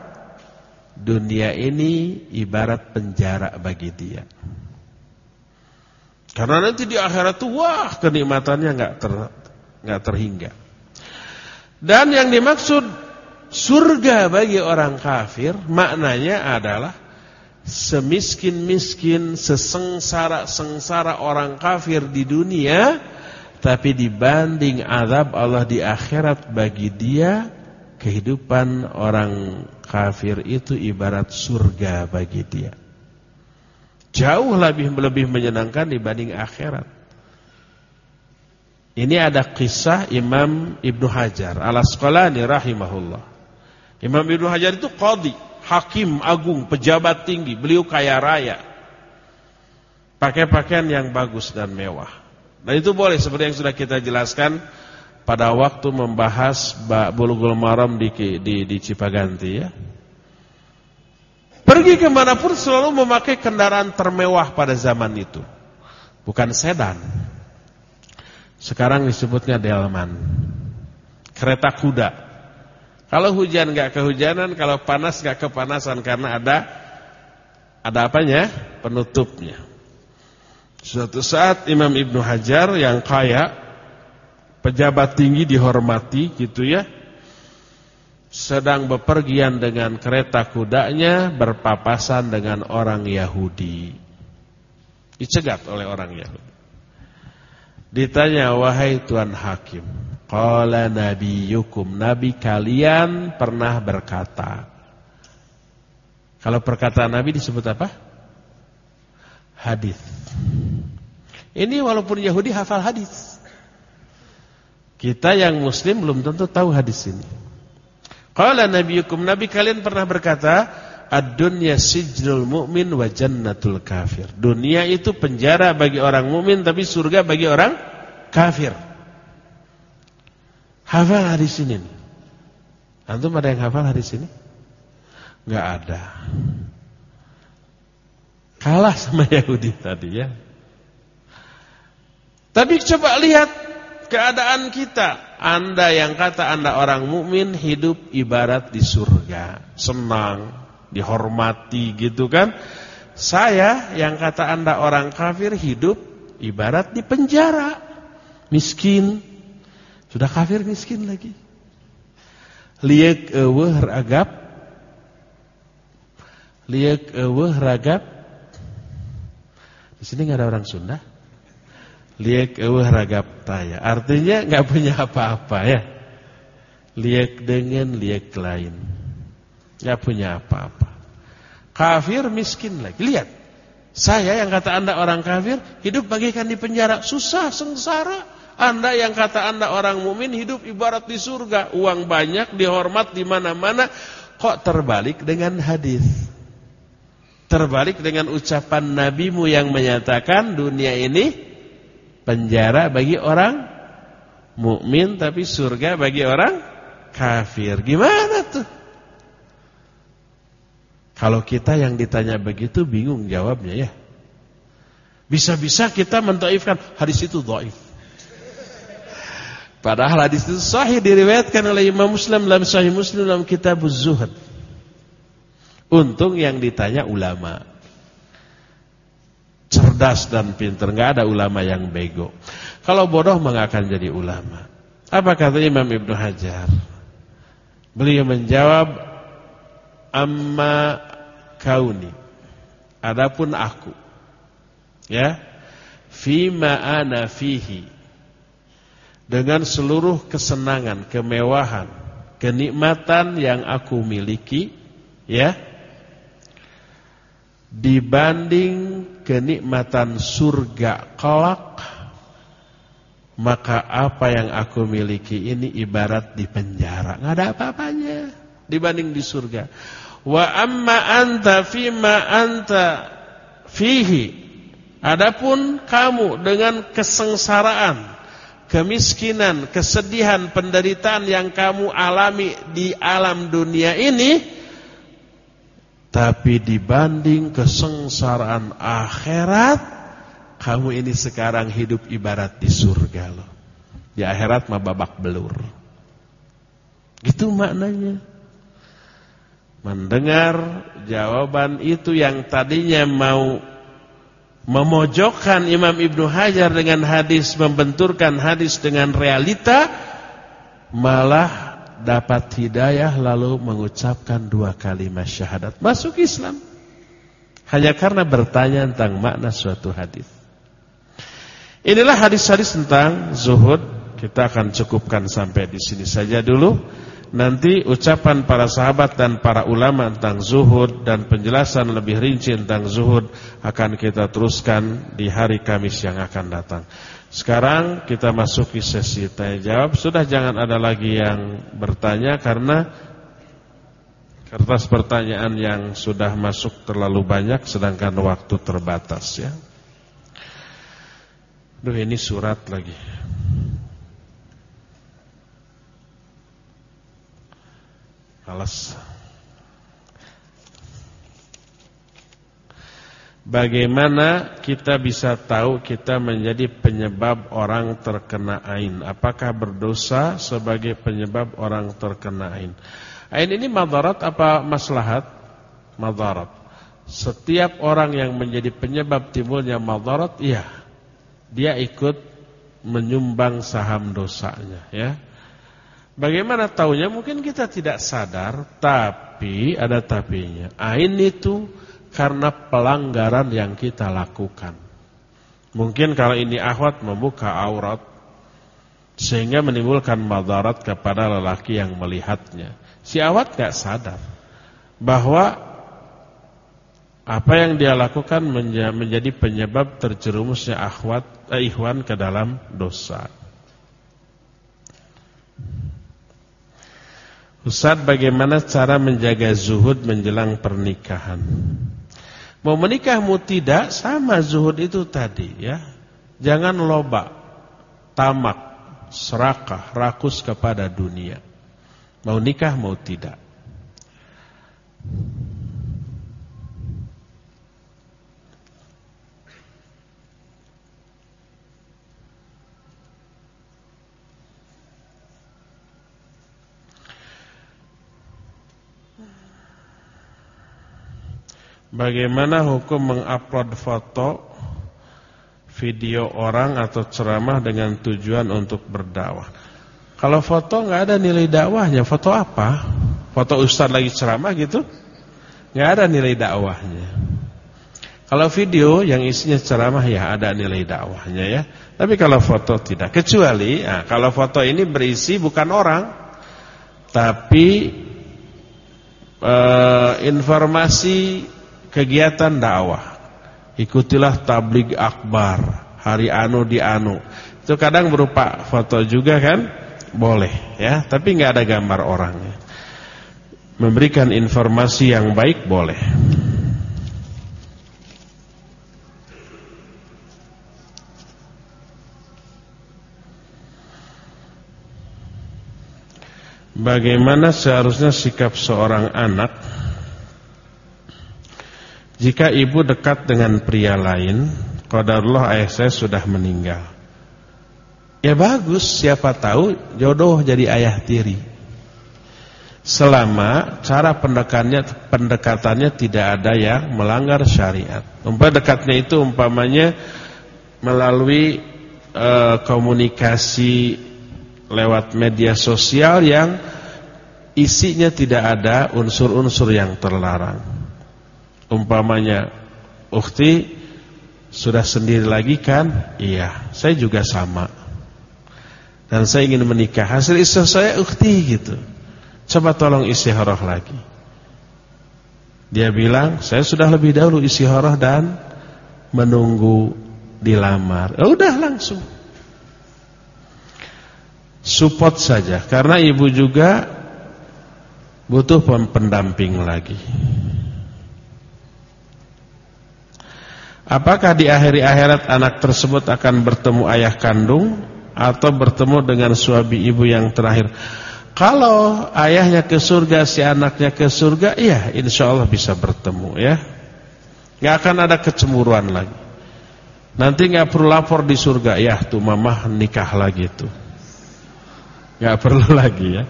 dunia ini ibarat penjara bagi dia. Karena nanti di akhirat itu wah kenikmatannya nggak ter, nggak terhingga. Dan yang dimaksud surga bagi orang kafir maknanya adalah semiskin-miskin, sesengsara-sengsara orang kafir di dunia tapi dibanding azab Allah di akhirat bagi dia kehidupan orang kafir itu ibarat surga bagi dia. Jauh lebih lebih menyenangkan dibanding akhirat. Ini ada kisah Imam Ibnu Hajar Al-Asqalani rahimahullah. Imam Ibnu Hajar itu qadhi, hakim agung, pejabat tinggi, beliau kaya raya. Pakai pakaian yang bagus dan mewah. Dan itu boleh seperti yang sudah kita jelaskan pada waktu membahas Bulughul Maram di, di, di Cipaganti ya. Pergi ke mana pun selalu memakai kendaraan termewah pada zaman itu. Bukan sedan. Sekarang disebutnya delman. Kereta kuda. Kalau hujan nggak kehujanan, kalau panas nggak kepanasan karena ada ada apanya? Penutupnya. Suatu saat Imam Ibnu Hajar yang kaya pejabat tinggi dihormati gitu ya sedang bepergian dengan kereta kudanya berpapasan dengan orang Yahudi dicegat oleh orang Yahudi ditanya wahai tuan hakim qala nabiyukum nabi kalian pernah berkata kalau perkataan nabi disebut apa hadis ini walaupun Yahudi hafal hadis kita yang muslim belum tentu tahu hadis ini. Qala nabiyukum nabi kalian pernah berkata, ad-dunya sijnul mu'min wa jannatul kafir. Dunia itu penjara bagi orang mukmin tapi surga bagi orang kafir. Hafal hadis ini. Antum ada yang hafal hadis ini? Enggak ada. Kalah sama Yahudi tadi ya. Tapi coba lihat keadaan kita. Anda yang kata Anda orang mukmin hidup ibarat di surga, senang, dihormati gitu kan. Saya yang kata Anda orang kafir hidup ibarat di penjara, miskin. Sudah kafir miskin lagi. Liek eueuh ragap. Liek eueuh ragap. Di sini nggak ada orang Sunda. Liek eueuh ragap taya. Artinya nggak punya apa-apa ya. Liek dengan liek lain. Nggak punya apa-apa. Kafir miskin lagi. Lihat. Saya yang kata Anda orang kafir, hidup bagikan di penjara, susah, sengsara. Anda yang kata Anda orang mumin hidup ibarat di surga, uang banyak, dihormat di mana-mana. Kok terbalik dengan hadis? Terbalik dengan ucapan nabimu yang menyatakan dunia ini penjara bagi orang mukmin tapi surga bagi orang kafir. Gimana tuh? Kalau kita yang ditanya begitu bingung jawabnya ya. Bisa-bisa kita mentaifkan hadis itu dhaif. Padahal hadis itu sahih diriwayatkan oleh Imam Muslim dalam Sahih Muslim dalam kitab Zuhud. Untung yang ditanya ulama cerdas dan pintar. Nggak ada ulama yang bego. Kalau bodoh maka akan jadi ulama. Apa kata Imam Ibnu Hajar? Beliau menjawab, amma kauni. Adapun aku, ya, fima ana fihi. Dengan seluruh kesenangan, kemewahan, kenikmatan yang aku miliki, ya, dibanding kenikmatan surga kelak maka apa yang aku miliki ini ibarat di penjara. Nggak ada apa-apanya dibanding di surga. Wa amma anta fima anta fihi. Adapun kamu dengan kesengsaraan kemiskinan kesedihan penderitaan yang kamu alami di alam dunia ini tapi dibanding kesengsaraan akhirat, kamu ini sekarang hidup ibarat di surga loh. Di akhirat mah babak belur. Gitu maknanya. Mendengar jawaban itu yang tadinya mau memojokkan Imam Ibnu Hajar dengan hadis, membenturkan hadis dengan realita, malah dapat hidayah lalu mengucapkan dua kalimat syahadat masuk Islam hanya karena bertanya tentang makna suatu hadis. Inilah hadis-hadis tentang zuhud. Kita akan cukupkan sampai di sini saja dulu. Nanti ucapan para sahabat dan para ulama tentang zuhud dan penjelasan lebih rinci tentang zuhud akan kita teruskan di hari Kamis yang akan datang. Sekarang kita masuki sesi tanya jawab. Sudah jangan ada lagi yang bertanya karena kertas pertanyaan yang sudah masuk terlalu banyak sedangkan waktu terbatas ya. Duh ini surat lagi. Alas. Bagaimana kita bisa tahu kita menjadi penyebab orang terkena ain? Apakah berdosa sebagai penyebab orang terkena ain? Ain ini madarat apa maslahat? Madarat. Setiap orang yang menjadi penyebab timbulnya madarat, iya. Dia ikut menyumbang saham dosanya, ya. Bagaimana taunya? Mungkin kita tidak sadar, tapi ada tapinya. Ain itu karena pelanggaran yang kita lakukan. Mungkin kalau ini ahwat membuka aurat sehingga menimbulkan madarat kepada lelaki yang melihatnya. Si ahwat gak sadar bahwa apa yang dia lakukan menjadi penyebab terjerumusnya akhwat eh, ikhwan ke dalam dosa. Ustaz bagaimana cara menjaga zuhud menjelang pernikahan? Mau menikah mau tidak sama zuhud itu tadi ya. Jangan loba, tamak, serakah, rakus kepada dunia. Mau nikah mau tidak. Bagaimana hukum mengupload foto, video orang atau ceramah dengan tujuan untuk berdakwah? Kalau foto nggak ada nilai dakwahnya, foto apa? Foto ustaz lagi ceramah gitu? Nggak ada nilai dakwahnya. Kalau video yang isinya ceramah ya ada nilai dakwahnya ya. Tapi kalau foto tidak. Kecuali nah, kalau foto ini berisi bukan orang, tapi eh, informasi kegiatan dakwah. Ikutilah tablik akbar, hari anu di anu. Itu kadang berupa foto juga kan? Boleh ya, tapi nggak ada gambar orangnya. Memberikan informasi yang baik boleh. Bagaimana seharusnya sikap seorang anak jika ibu dekat dengan pria lain, qadarullah ayah saya sudah meninggal. Ya bagus, siapa tahu jodoh jadi ayah tiri. selama cara pendekatannya pendekatannya tidak ada yang melanggar syariat. Umpama dekatnya itu umpamanya melalui e, komunikasi lewat media sosial yang isinya tidak ada unsur-unsur yang terlarang. Umpamanya, "Ukhti sudah sendiri lagi kan?" "Iya, saya juga sama." Dan saya ingin menikah. Hasil istri saya ukhti gitu. Coba tolong istiharah lagi. Dia bilang, saya sudah lebih dahulu istiharah dan menunggu dilamar. Ya udah langsung. Support saja karena ibu juga butuh pendamping lagi. Apakah di akhir akhirat anak tersebut akan bertemu ayah kandung atau bertemu dengan suami ibu yang terakhir? Kalau ayahnya ke surga, si anaknya ke surga, iya insya Allah bisa bertemu ya. Gak akan ada kecemburuan lagi. Nanti gak perlu lapor di surga, ya tuh mama nikah lagi tuh. Gak perlu lagi ya.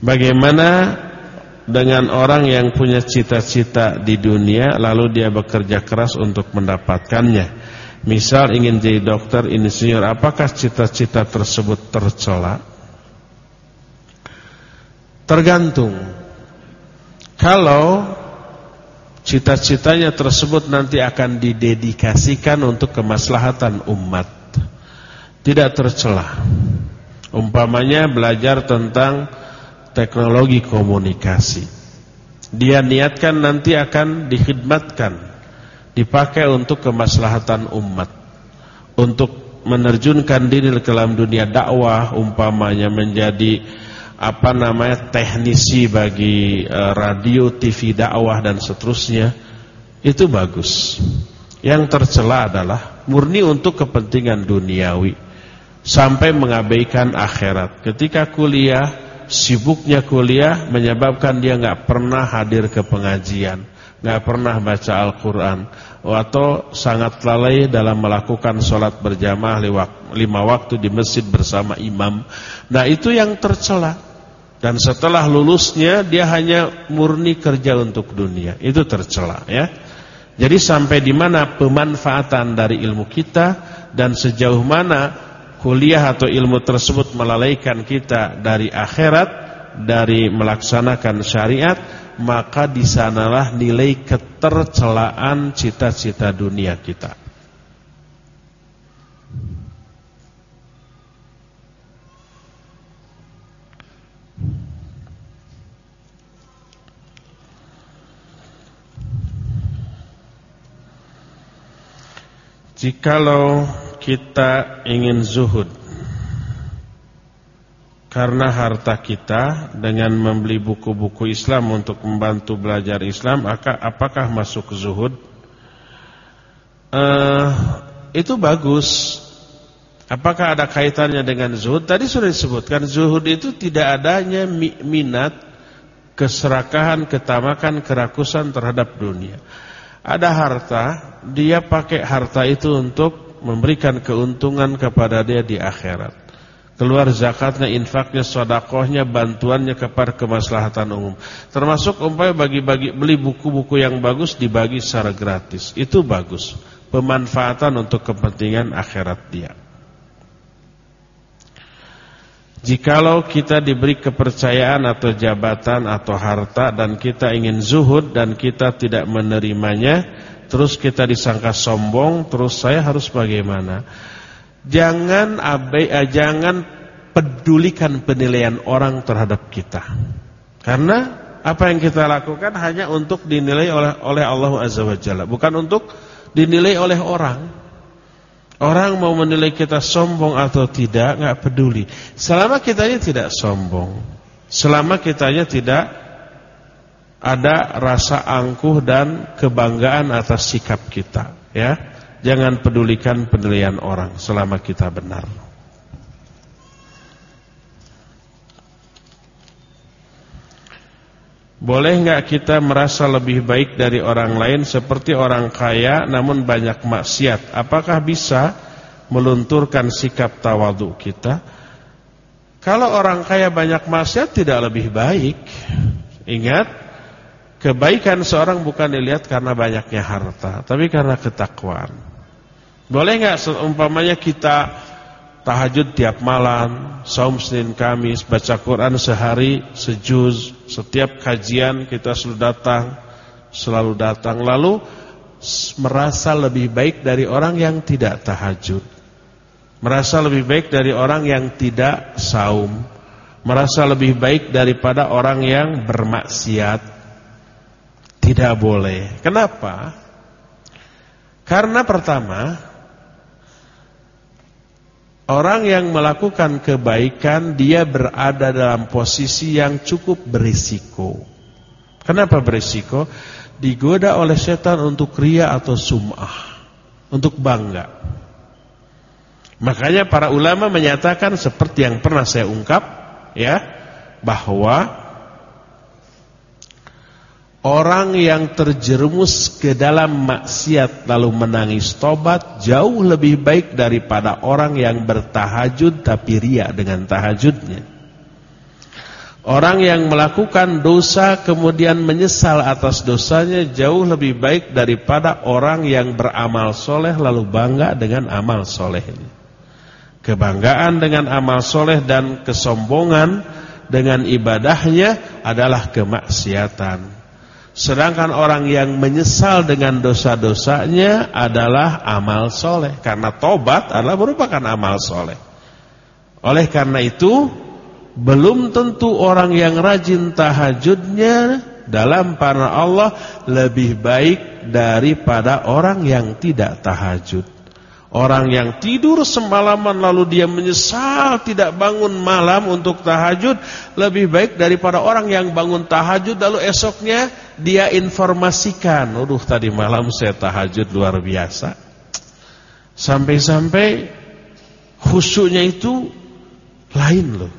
Bagaimana dengan orang yang punya cita-cita di dunia lalu dia bekerja keras untuk mendapatkannya? Misal ingin jadi dokter, insinyur, apakah cita-cita tersebut tercela? Tergantung. Kalau cita-citanya tersebut nanti akan didedikasikan untuk kemaslahatan umat, tidak tercela. Umpamanya belajar tentang teknologi komunikasi. Dia niatkan nanti akan dikhidmatkan dipakai untuk kemaslahatan umat untuk menerjunkan diri ke dalam dunia dakwah umpamanya menjadi apa namanya teknisi bagi uh, radio, TV dakwah dan seterusnya itu bagus. Yang tercela adalah murni untuk kepentingan duniawi sampai mengabaikan akhirat. Ketika kuliah, sibuknya kuliah menyebabkan dia nggak pernah hadir ke pengajian, nggak pernah baca Al-Quran atau sangat lalai dalam melakukan sholat berjamaah lima waktu di masjid bersama imam. Nah itu yang tercela. Dan setelah lulusnya dia hanya murni kerja untuk dunia. Itu tercela ya. Jadi sampai di mana pemanfaatan dari ilmu kita dan sejauh mana kuliah atau ilmu tersebut melalaikan kita dari akhirat, dari melaksanakan syariat, maka di sanalah nilai ketercelaan cita-cita dunia kita. Jikalau kita ingin zuhud. Karena harta kita dengan membeli buku-buku Islam untuk membantu belajar Islam apakah masuk zuhud? Uh, itu bagus. Apakah ada kaitannya dengan zuhud? Tadi sudah disebutkan zuhud itu tidak adanya minat keserakahan ketamakan kerakusan terhadap dunia. Ada harta dia pakai harta itu untuk memberikan keuntungan kepada dia di akhirat keluar zakatnya, infaknya, sodakohnya, bantuannya kepada kemaslahatan umum. Termasuk umpamanya bagi-bagi beli buku-buku yang bagus dibagi secara gratis. Itu bagus. Pemanfaatan untuk kepentingan akhirat dia. Jikalau kita diberi kepercayaan atau jabatan atau harta dan kita ingin zuhud dan kita tidak menerimanya, terus kita disangka sombong, terus saya harus bagaimana? Jangan abai, eh, jangan pedulikan penilaian orang terhadap kita. Karena apa yang kita lakukan hanya untuk dinilai oleh oleh Allah Azza wa Jalla, bukan untuk dinilai oleh orang. Orang mau menilai kita sombong atau tidak, nggak peduli. Selama kitanya tidak sombong, selama kitanya tidak ada rasa angkuh dan kebanggaan atas sikap kita, ya. Jangan pedulikan penilaian orang selama kita benar. Boleh nggak kita merasa lebih baik dari orang lain seperti orang kaya namun banyak maksiat? Apakah bisa melunturkan sikap tawadu kita? Kalau orang kaya banyak maksiat tidak lebih baik. Ingat, kebaikan seorang bukan dilihat karena banyaknya harta, tapi karena ketakwaan. Boleh nggak umpamanya kita tahajud tiap malam, saum Senin Kamis, baca Quran sehari sejuz, setiap kajian kita selalu datang, selalu datang lalu merasa lebih baik dari orang yang tidak tahajud merasa lebih baik dari orang yang tidak saum, merasa lebih baik daripada orang yang bermaksiat. Tidak boleh. Kenapa? Karena pertama, orang yang melakukan kebaikan dia berada dalam posisi yang cukup berisiko. Kenapa berisiko? Digoda oleh setan untuk ria atau sum'ah, untuk bangga. Makanya para ulama menyatakan seperti yang pernah saya ungkap ya bahwa orang yang terjerumus ke dalam maksiat lalu menangis tobat jauh lebih baik daripada orang yang bertahajud tapi ria dengan tahajudnya. Orang yang melakukan dosa kemudian menyesal atas dosanya jauh lebih baik daripada orang yang beramal soleh lalu bangga dengan amal soleh ini. Kebanggaan dengan amal soleh dan kesombongan dengan ibadahnya adalah kemaksiatan. Sedangkan orang yang menyesal dengan dosa-dosanya adalah amal soleh. Karena tobat adalah merupakan amal soleh. Oleh karena itu, belum tentu orang yang rajin tahajudnya dalam para Allah lebih baik daripada orang yang tidak tahajud. Orang yang tidur semalaman lalu dia menyesal tidak bangun malam untuk tahajud lebih baik daripada orang yang bangun tahajud lalu esoknya dia informasikan, "Aduh tadi malam saya tahajud luar biasa." Sampai-sampai khusyuknya itu lain loh.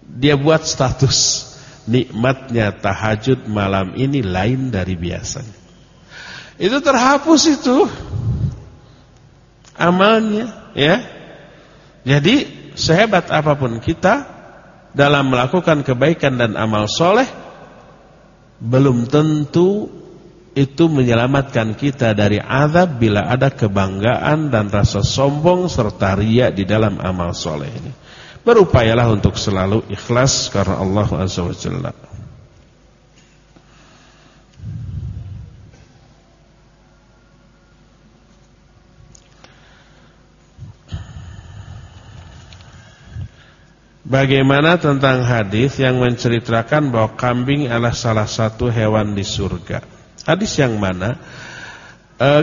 Dia buat status nikmatnya tahajud malam ini lain dari biasanya. Itu terhapus itu amalnya ya. Jadi sehebat apa pun kita dalam melakukan kebaikan dan amal soleh belum tentu itu menyelamatkan kita dari azab bila ada kebanggaan dan rasa sombong serta ria di dalam amal soleh ini. Berupayalah untuk selalu ikhlas karena Allah Azza wa Jalla. Bagaimana tentang hadis yang menceritakan bahwa kambing adalah salah satu hewan di surga? Hadis yang mana? Uh,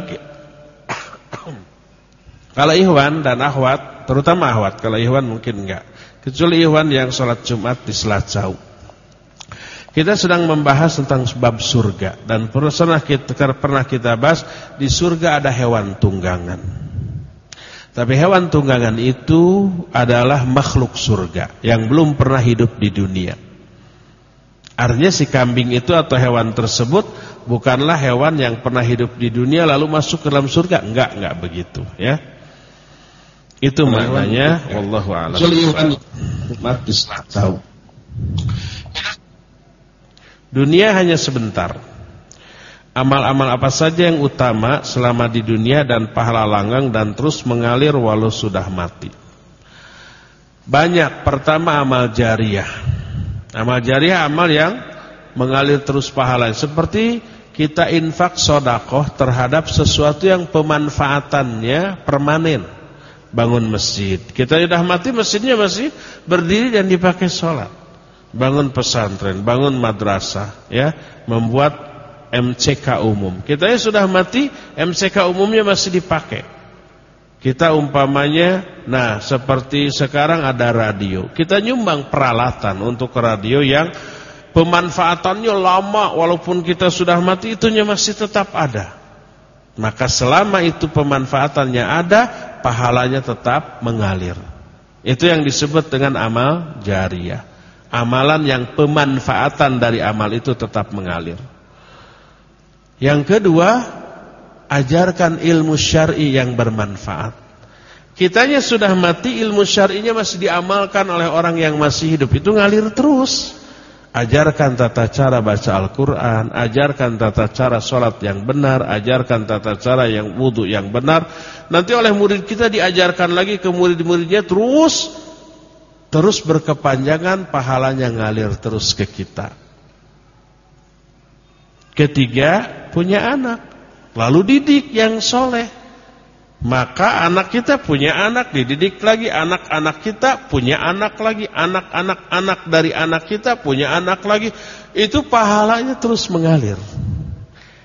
kalau Ikhwan dan Ahwat, terutama Ahwat, kalau Ikhwan mungkin enggak. Kecuali Ikhwan yang sholat Jumat di Selat Jauh. Kita sedang membahas tentang sebab surga dan pernah kita, pernah kita bahas di surga ada hewan tunggangan. Tapi hewan tunggangan itu adalah makhluk surga yang belum pernah hidup di dunia. Artinya si kambing itu atau hewan tersebut bukanlah hewan yang pernah hidup di dunia lalu masuk ke dalam surga. Enggak, enggak begitu ya. Itu maknanya wallahu a'lam. Dunia hanya sebentar. Amal-amal apa saja yang utama selama di dunia dan pahala langgang dan terus mengalir walau sudah mati. Banyak pertama amal jariah. Amal jariah amal yang mengalir terus pahala. Seperti kita infak sodakoh terhadap sesuatu yang pemanfaatannya permanen. Bangun masjid. Kita sudah mati masjidnya masih berdiri dan dipakai sholat. Bangun pesantren, bangun madrasah. ya Membuat MCK umum. Kita ya sudah mati, MCK umumnya masih dipakai. Kita umpamanya, nah seperti sekarang ada radio. Kita nyumbang peralatan untuk radio yang pemanfaatannya lama walaupun kita sudah mati itunya masih tetap ada. Maka selama itu pemanfaatannya ada, pahalanya tetap mengalir. Itu yang disebut dengan amal jariah. Amalan yang pemanfaatan dari amal itu tetap mengalir. Yang kedua, ajarkan ilmu syar'i yang bermanfaat. Kitanya sudah mati, ilmu syar'inya masih diamalkan oleh orang yang masih hidup. Itu ngalir terus. Ajarkan tata cara baca Al-Quran, ajarkan tata cara sholat yang benar, ajarkan tata cara yang wudhu yang benar. Nanti oleh murid kita diajarkan lagi ke murid-muridnya terus, terus berkepanjangan pahalanya ngalir terus ke kita. Ketiga, punya anak. Lalu didik yang soleh. Maka anak kita punya anak, dididik lagi anak-anak kita punya anak lagi, anak-anak anak dari anak kita punya anak lagi. Itu pahalanya terus mengalir.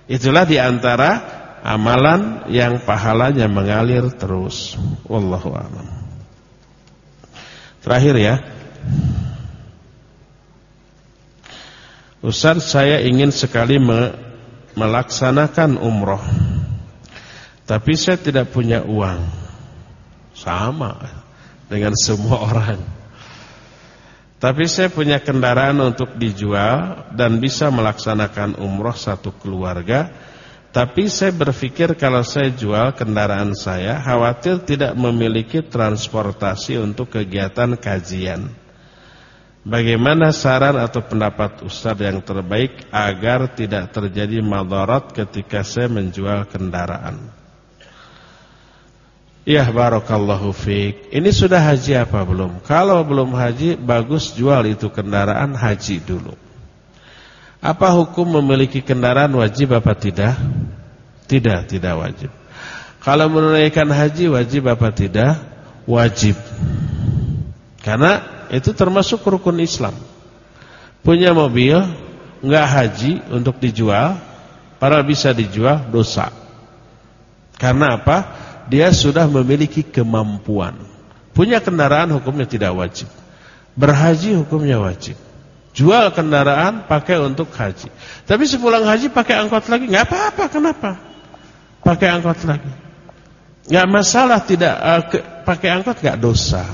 Itulah di antara amalan yang pahalanya mengalir terus. Wallahu a'lam. Terakhir ya. Ustaz saya ingin sekali me melaksanakan umroh tapi saya tidak punya uang. Sama dengan semua orang. Tapi saya punya kendaraan untuk dijual dan bisa melaksanakan umroh satu keluarga. Tapi saya berpikir kalau saya jual kendaraan saya, khawatir tidak memiliki transportasi untuk kegiatan kajian. Bagaimana saran atau pendapat Ustaz yang terbaik agar tidak terjadi madarat ketika saya menjual kendaraan? Ya barakallahu fiik. Ini sudah haji apa belum? Kalau belum haji, bagus jual itu kendaraan haji dulu. Apa hukum memiliki kendaraan wajib apa tidak? Tidak, tidak wajib. Kalau menunaikan haji wajib apa tidak? Wajib. Karena itu termasuk rukun Islam. Punya mobil, enggak haji untuk dijual, para bisa dijual dosa. Karena apa? dia sudah memiliki kemampuan. Punya kendaraan hukumnya tidak wajib. Berhaji hukumnya wajib. Jual kendaraan pakai untuk haji. Tapi sepulang haji pakai angkot lagi nggak apa-apa. Kenapa? Pakai angkot lagi. Nggak masalah tidak uh, ke, pakai angkot nggak dosa.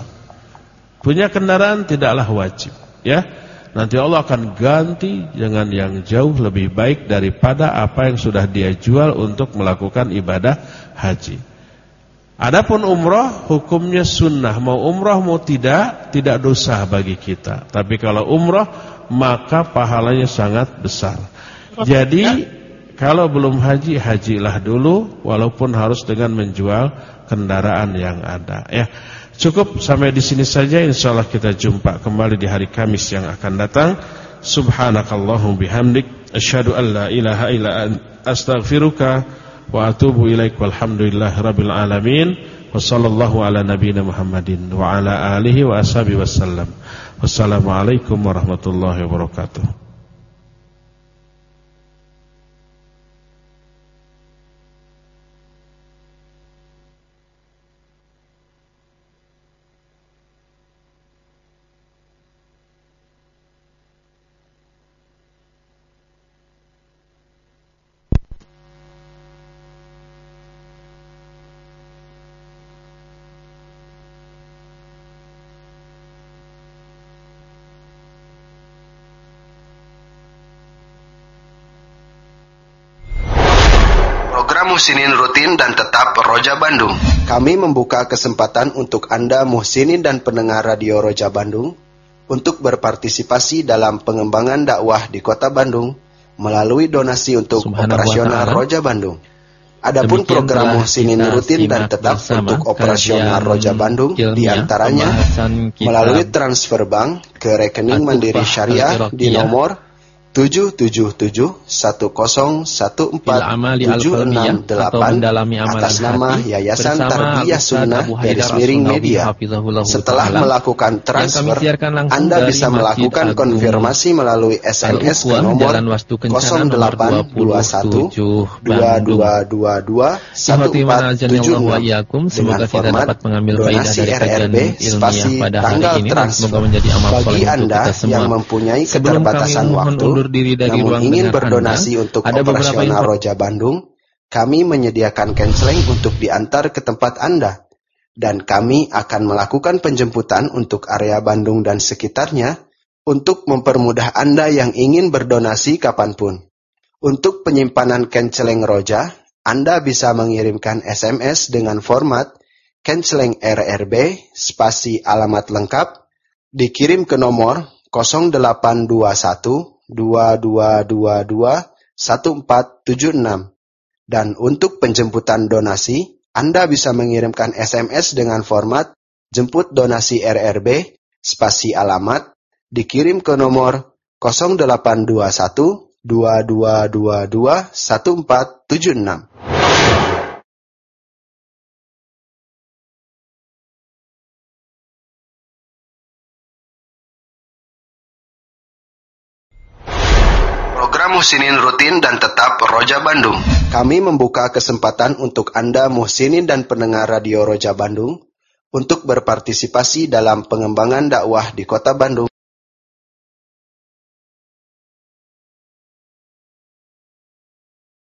Punya kendaraan tidaklah wajib, ya. Nanti Allah akan ganti dengan yang jauh lebih baik daripada apa yang sudah dia jual untuk melakukan ibadah haji. Adapun umroh hukumnya sunnah Mau umroh mau tidak Tidak dosa bagi kita Tapi kalau umroh maka pahalanya sangat besar Jadi kalau belum haji Hajilah dulu Walaupun harus dengan menjual kendaraan yang ada Ya Cukup sampai di sini saja. Insya Allah kita jumpa kembali di hari Kamis yang akan datang. Subhanakallahum bihamdik. Asyhadu an la ilaha illa astaghfiruka wa atubu ilaik. Walhamdulillah rabbil alamin. Wa sallallahu ala nabiyyina Muhammadin wa ala alihi wa ashabihi wasallam wassalamualaikum warahmatullahi wabarakatuh muhsinin rutin dan tetap Roja Bandung. Kami membuka kesempatan untuk Anda muhsinin dan pendengar radio Roja Bandung untuk berpartisipasi dalam pengembangan dakwah di Kota Bandung melalui donasi untuk operasional Roja Bandung. Adapun program muhsinin rutin dan tetap untuk operasional Roja Bandung di antaranya melalui transfer bank ke rekening Mandiri Syariah di nomor tujuh tujuh tujuh satu kosong satu empat tujuh enam delapan atas nama Yayasan Tarbiyah Sunnah garis miring media. Setelah melakukan transfer, Anda bisa melakukan konfirmasi melalui SMS ke nomor 0821 2222 1476 dengan format donasi RRB spasi tanggal transfer. Bagi Anda yang mempunyai keterbatasan waktu diri dari Namun ruang ingin berdonasi anda, untuk ada operasional Roja Bandung, kami menyediakan canceling untuk diantar ke tempat Anda. Dan kami akan melakukan penjemputan untuk area Bandung dan sekitarnya untuk mempermudah Anda yang ingin berdonasi kapan pun. Untuk penyimpanan canceling Roja, Anda bisa mengirimkan SMS dengan format canceling RRB, spasi alamat lengkap, dikirim ke nomor 0821 2222 1476. Dan untuk penjemputan donasi, Anda bisa mengirimkan SMS dengan format jemput donasi RRB, spasi alamat, dikirim ke nomor 0821 2222 1476. Muhsinin rutin dan tetap Roja Bandung. Kami membuka kesempatan untuk Anda Muhsinin dan pendengar Radio Roja Bandung untuk berpartisipasi dalam pengembangan dakwah di Kota Bandung.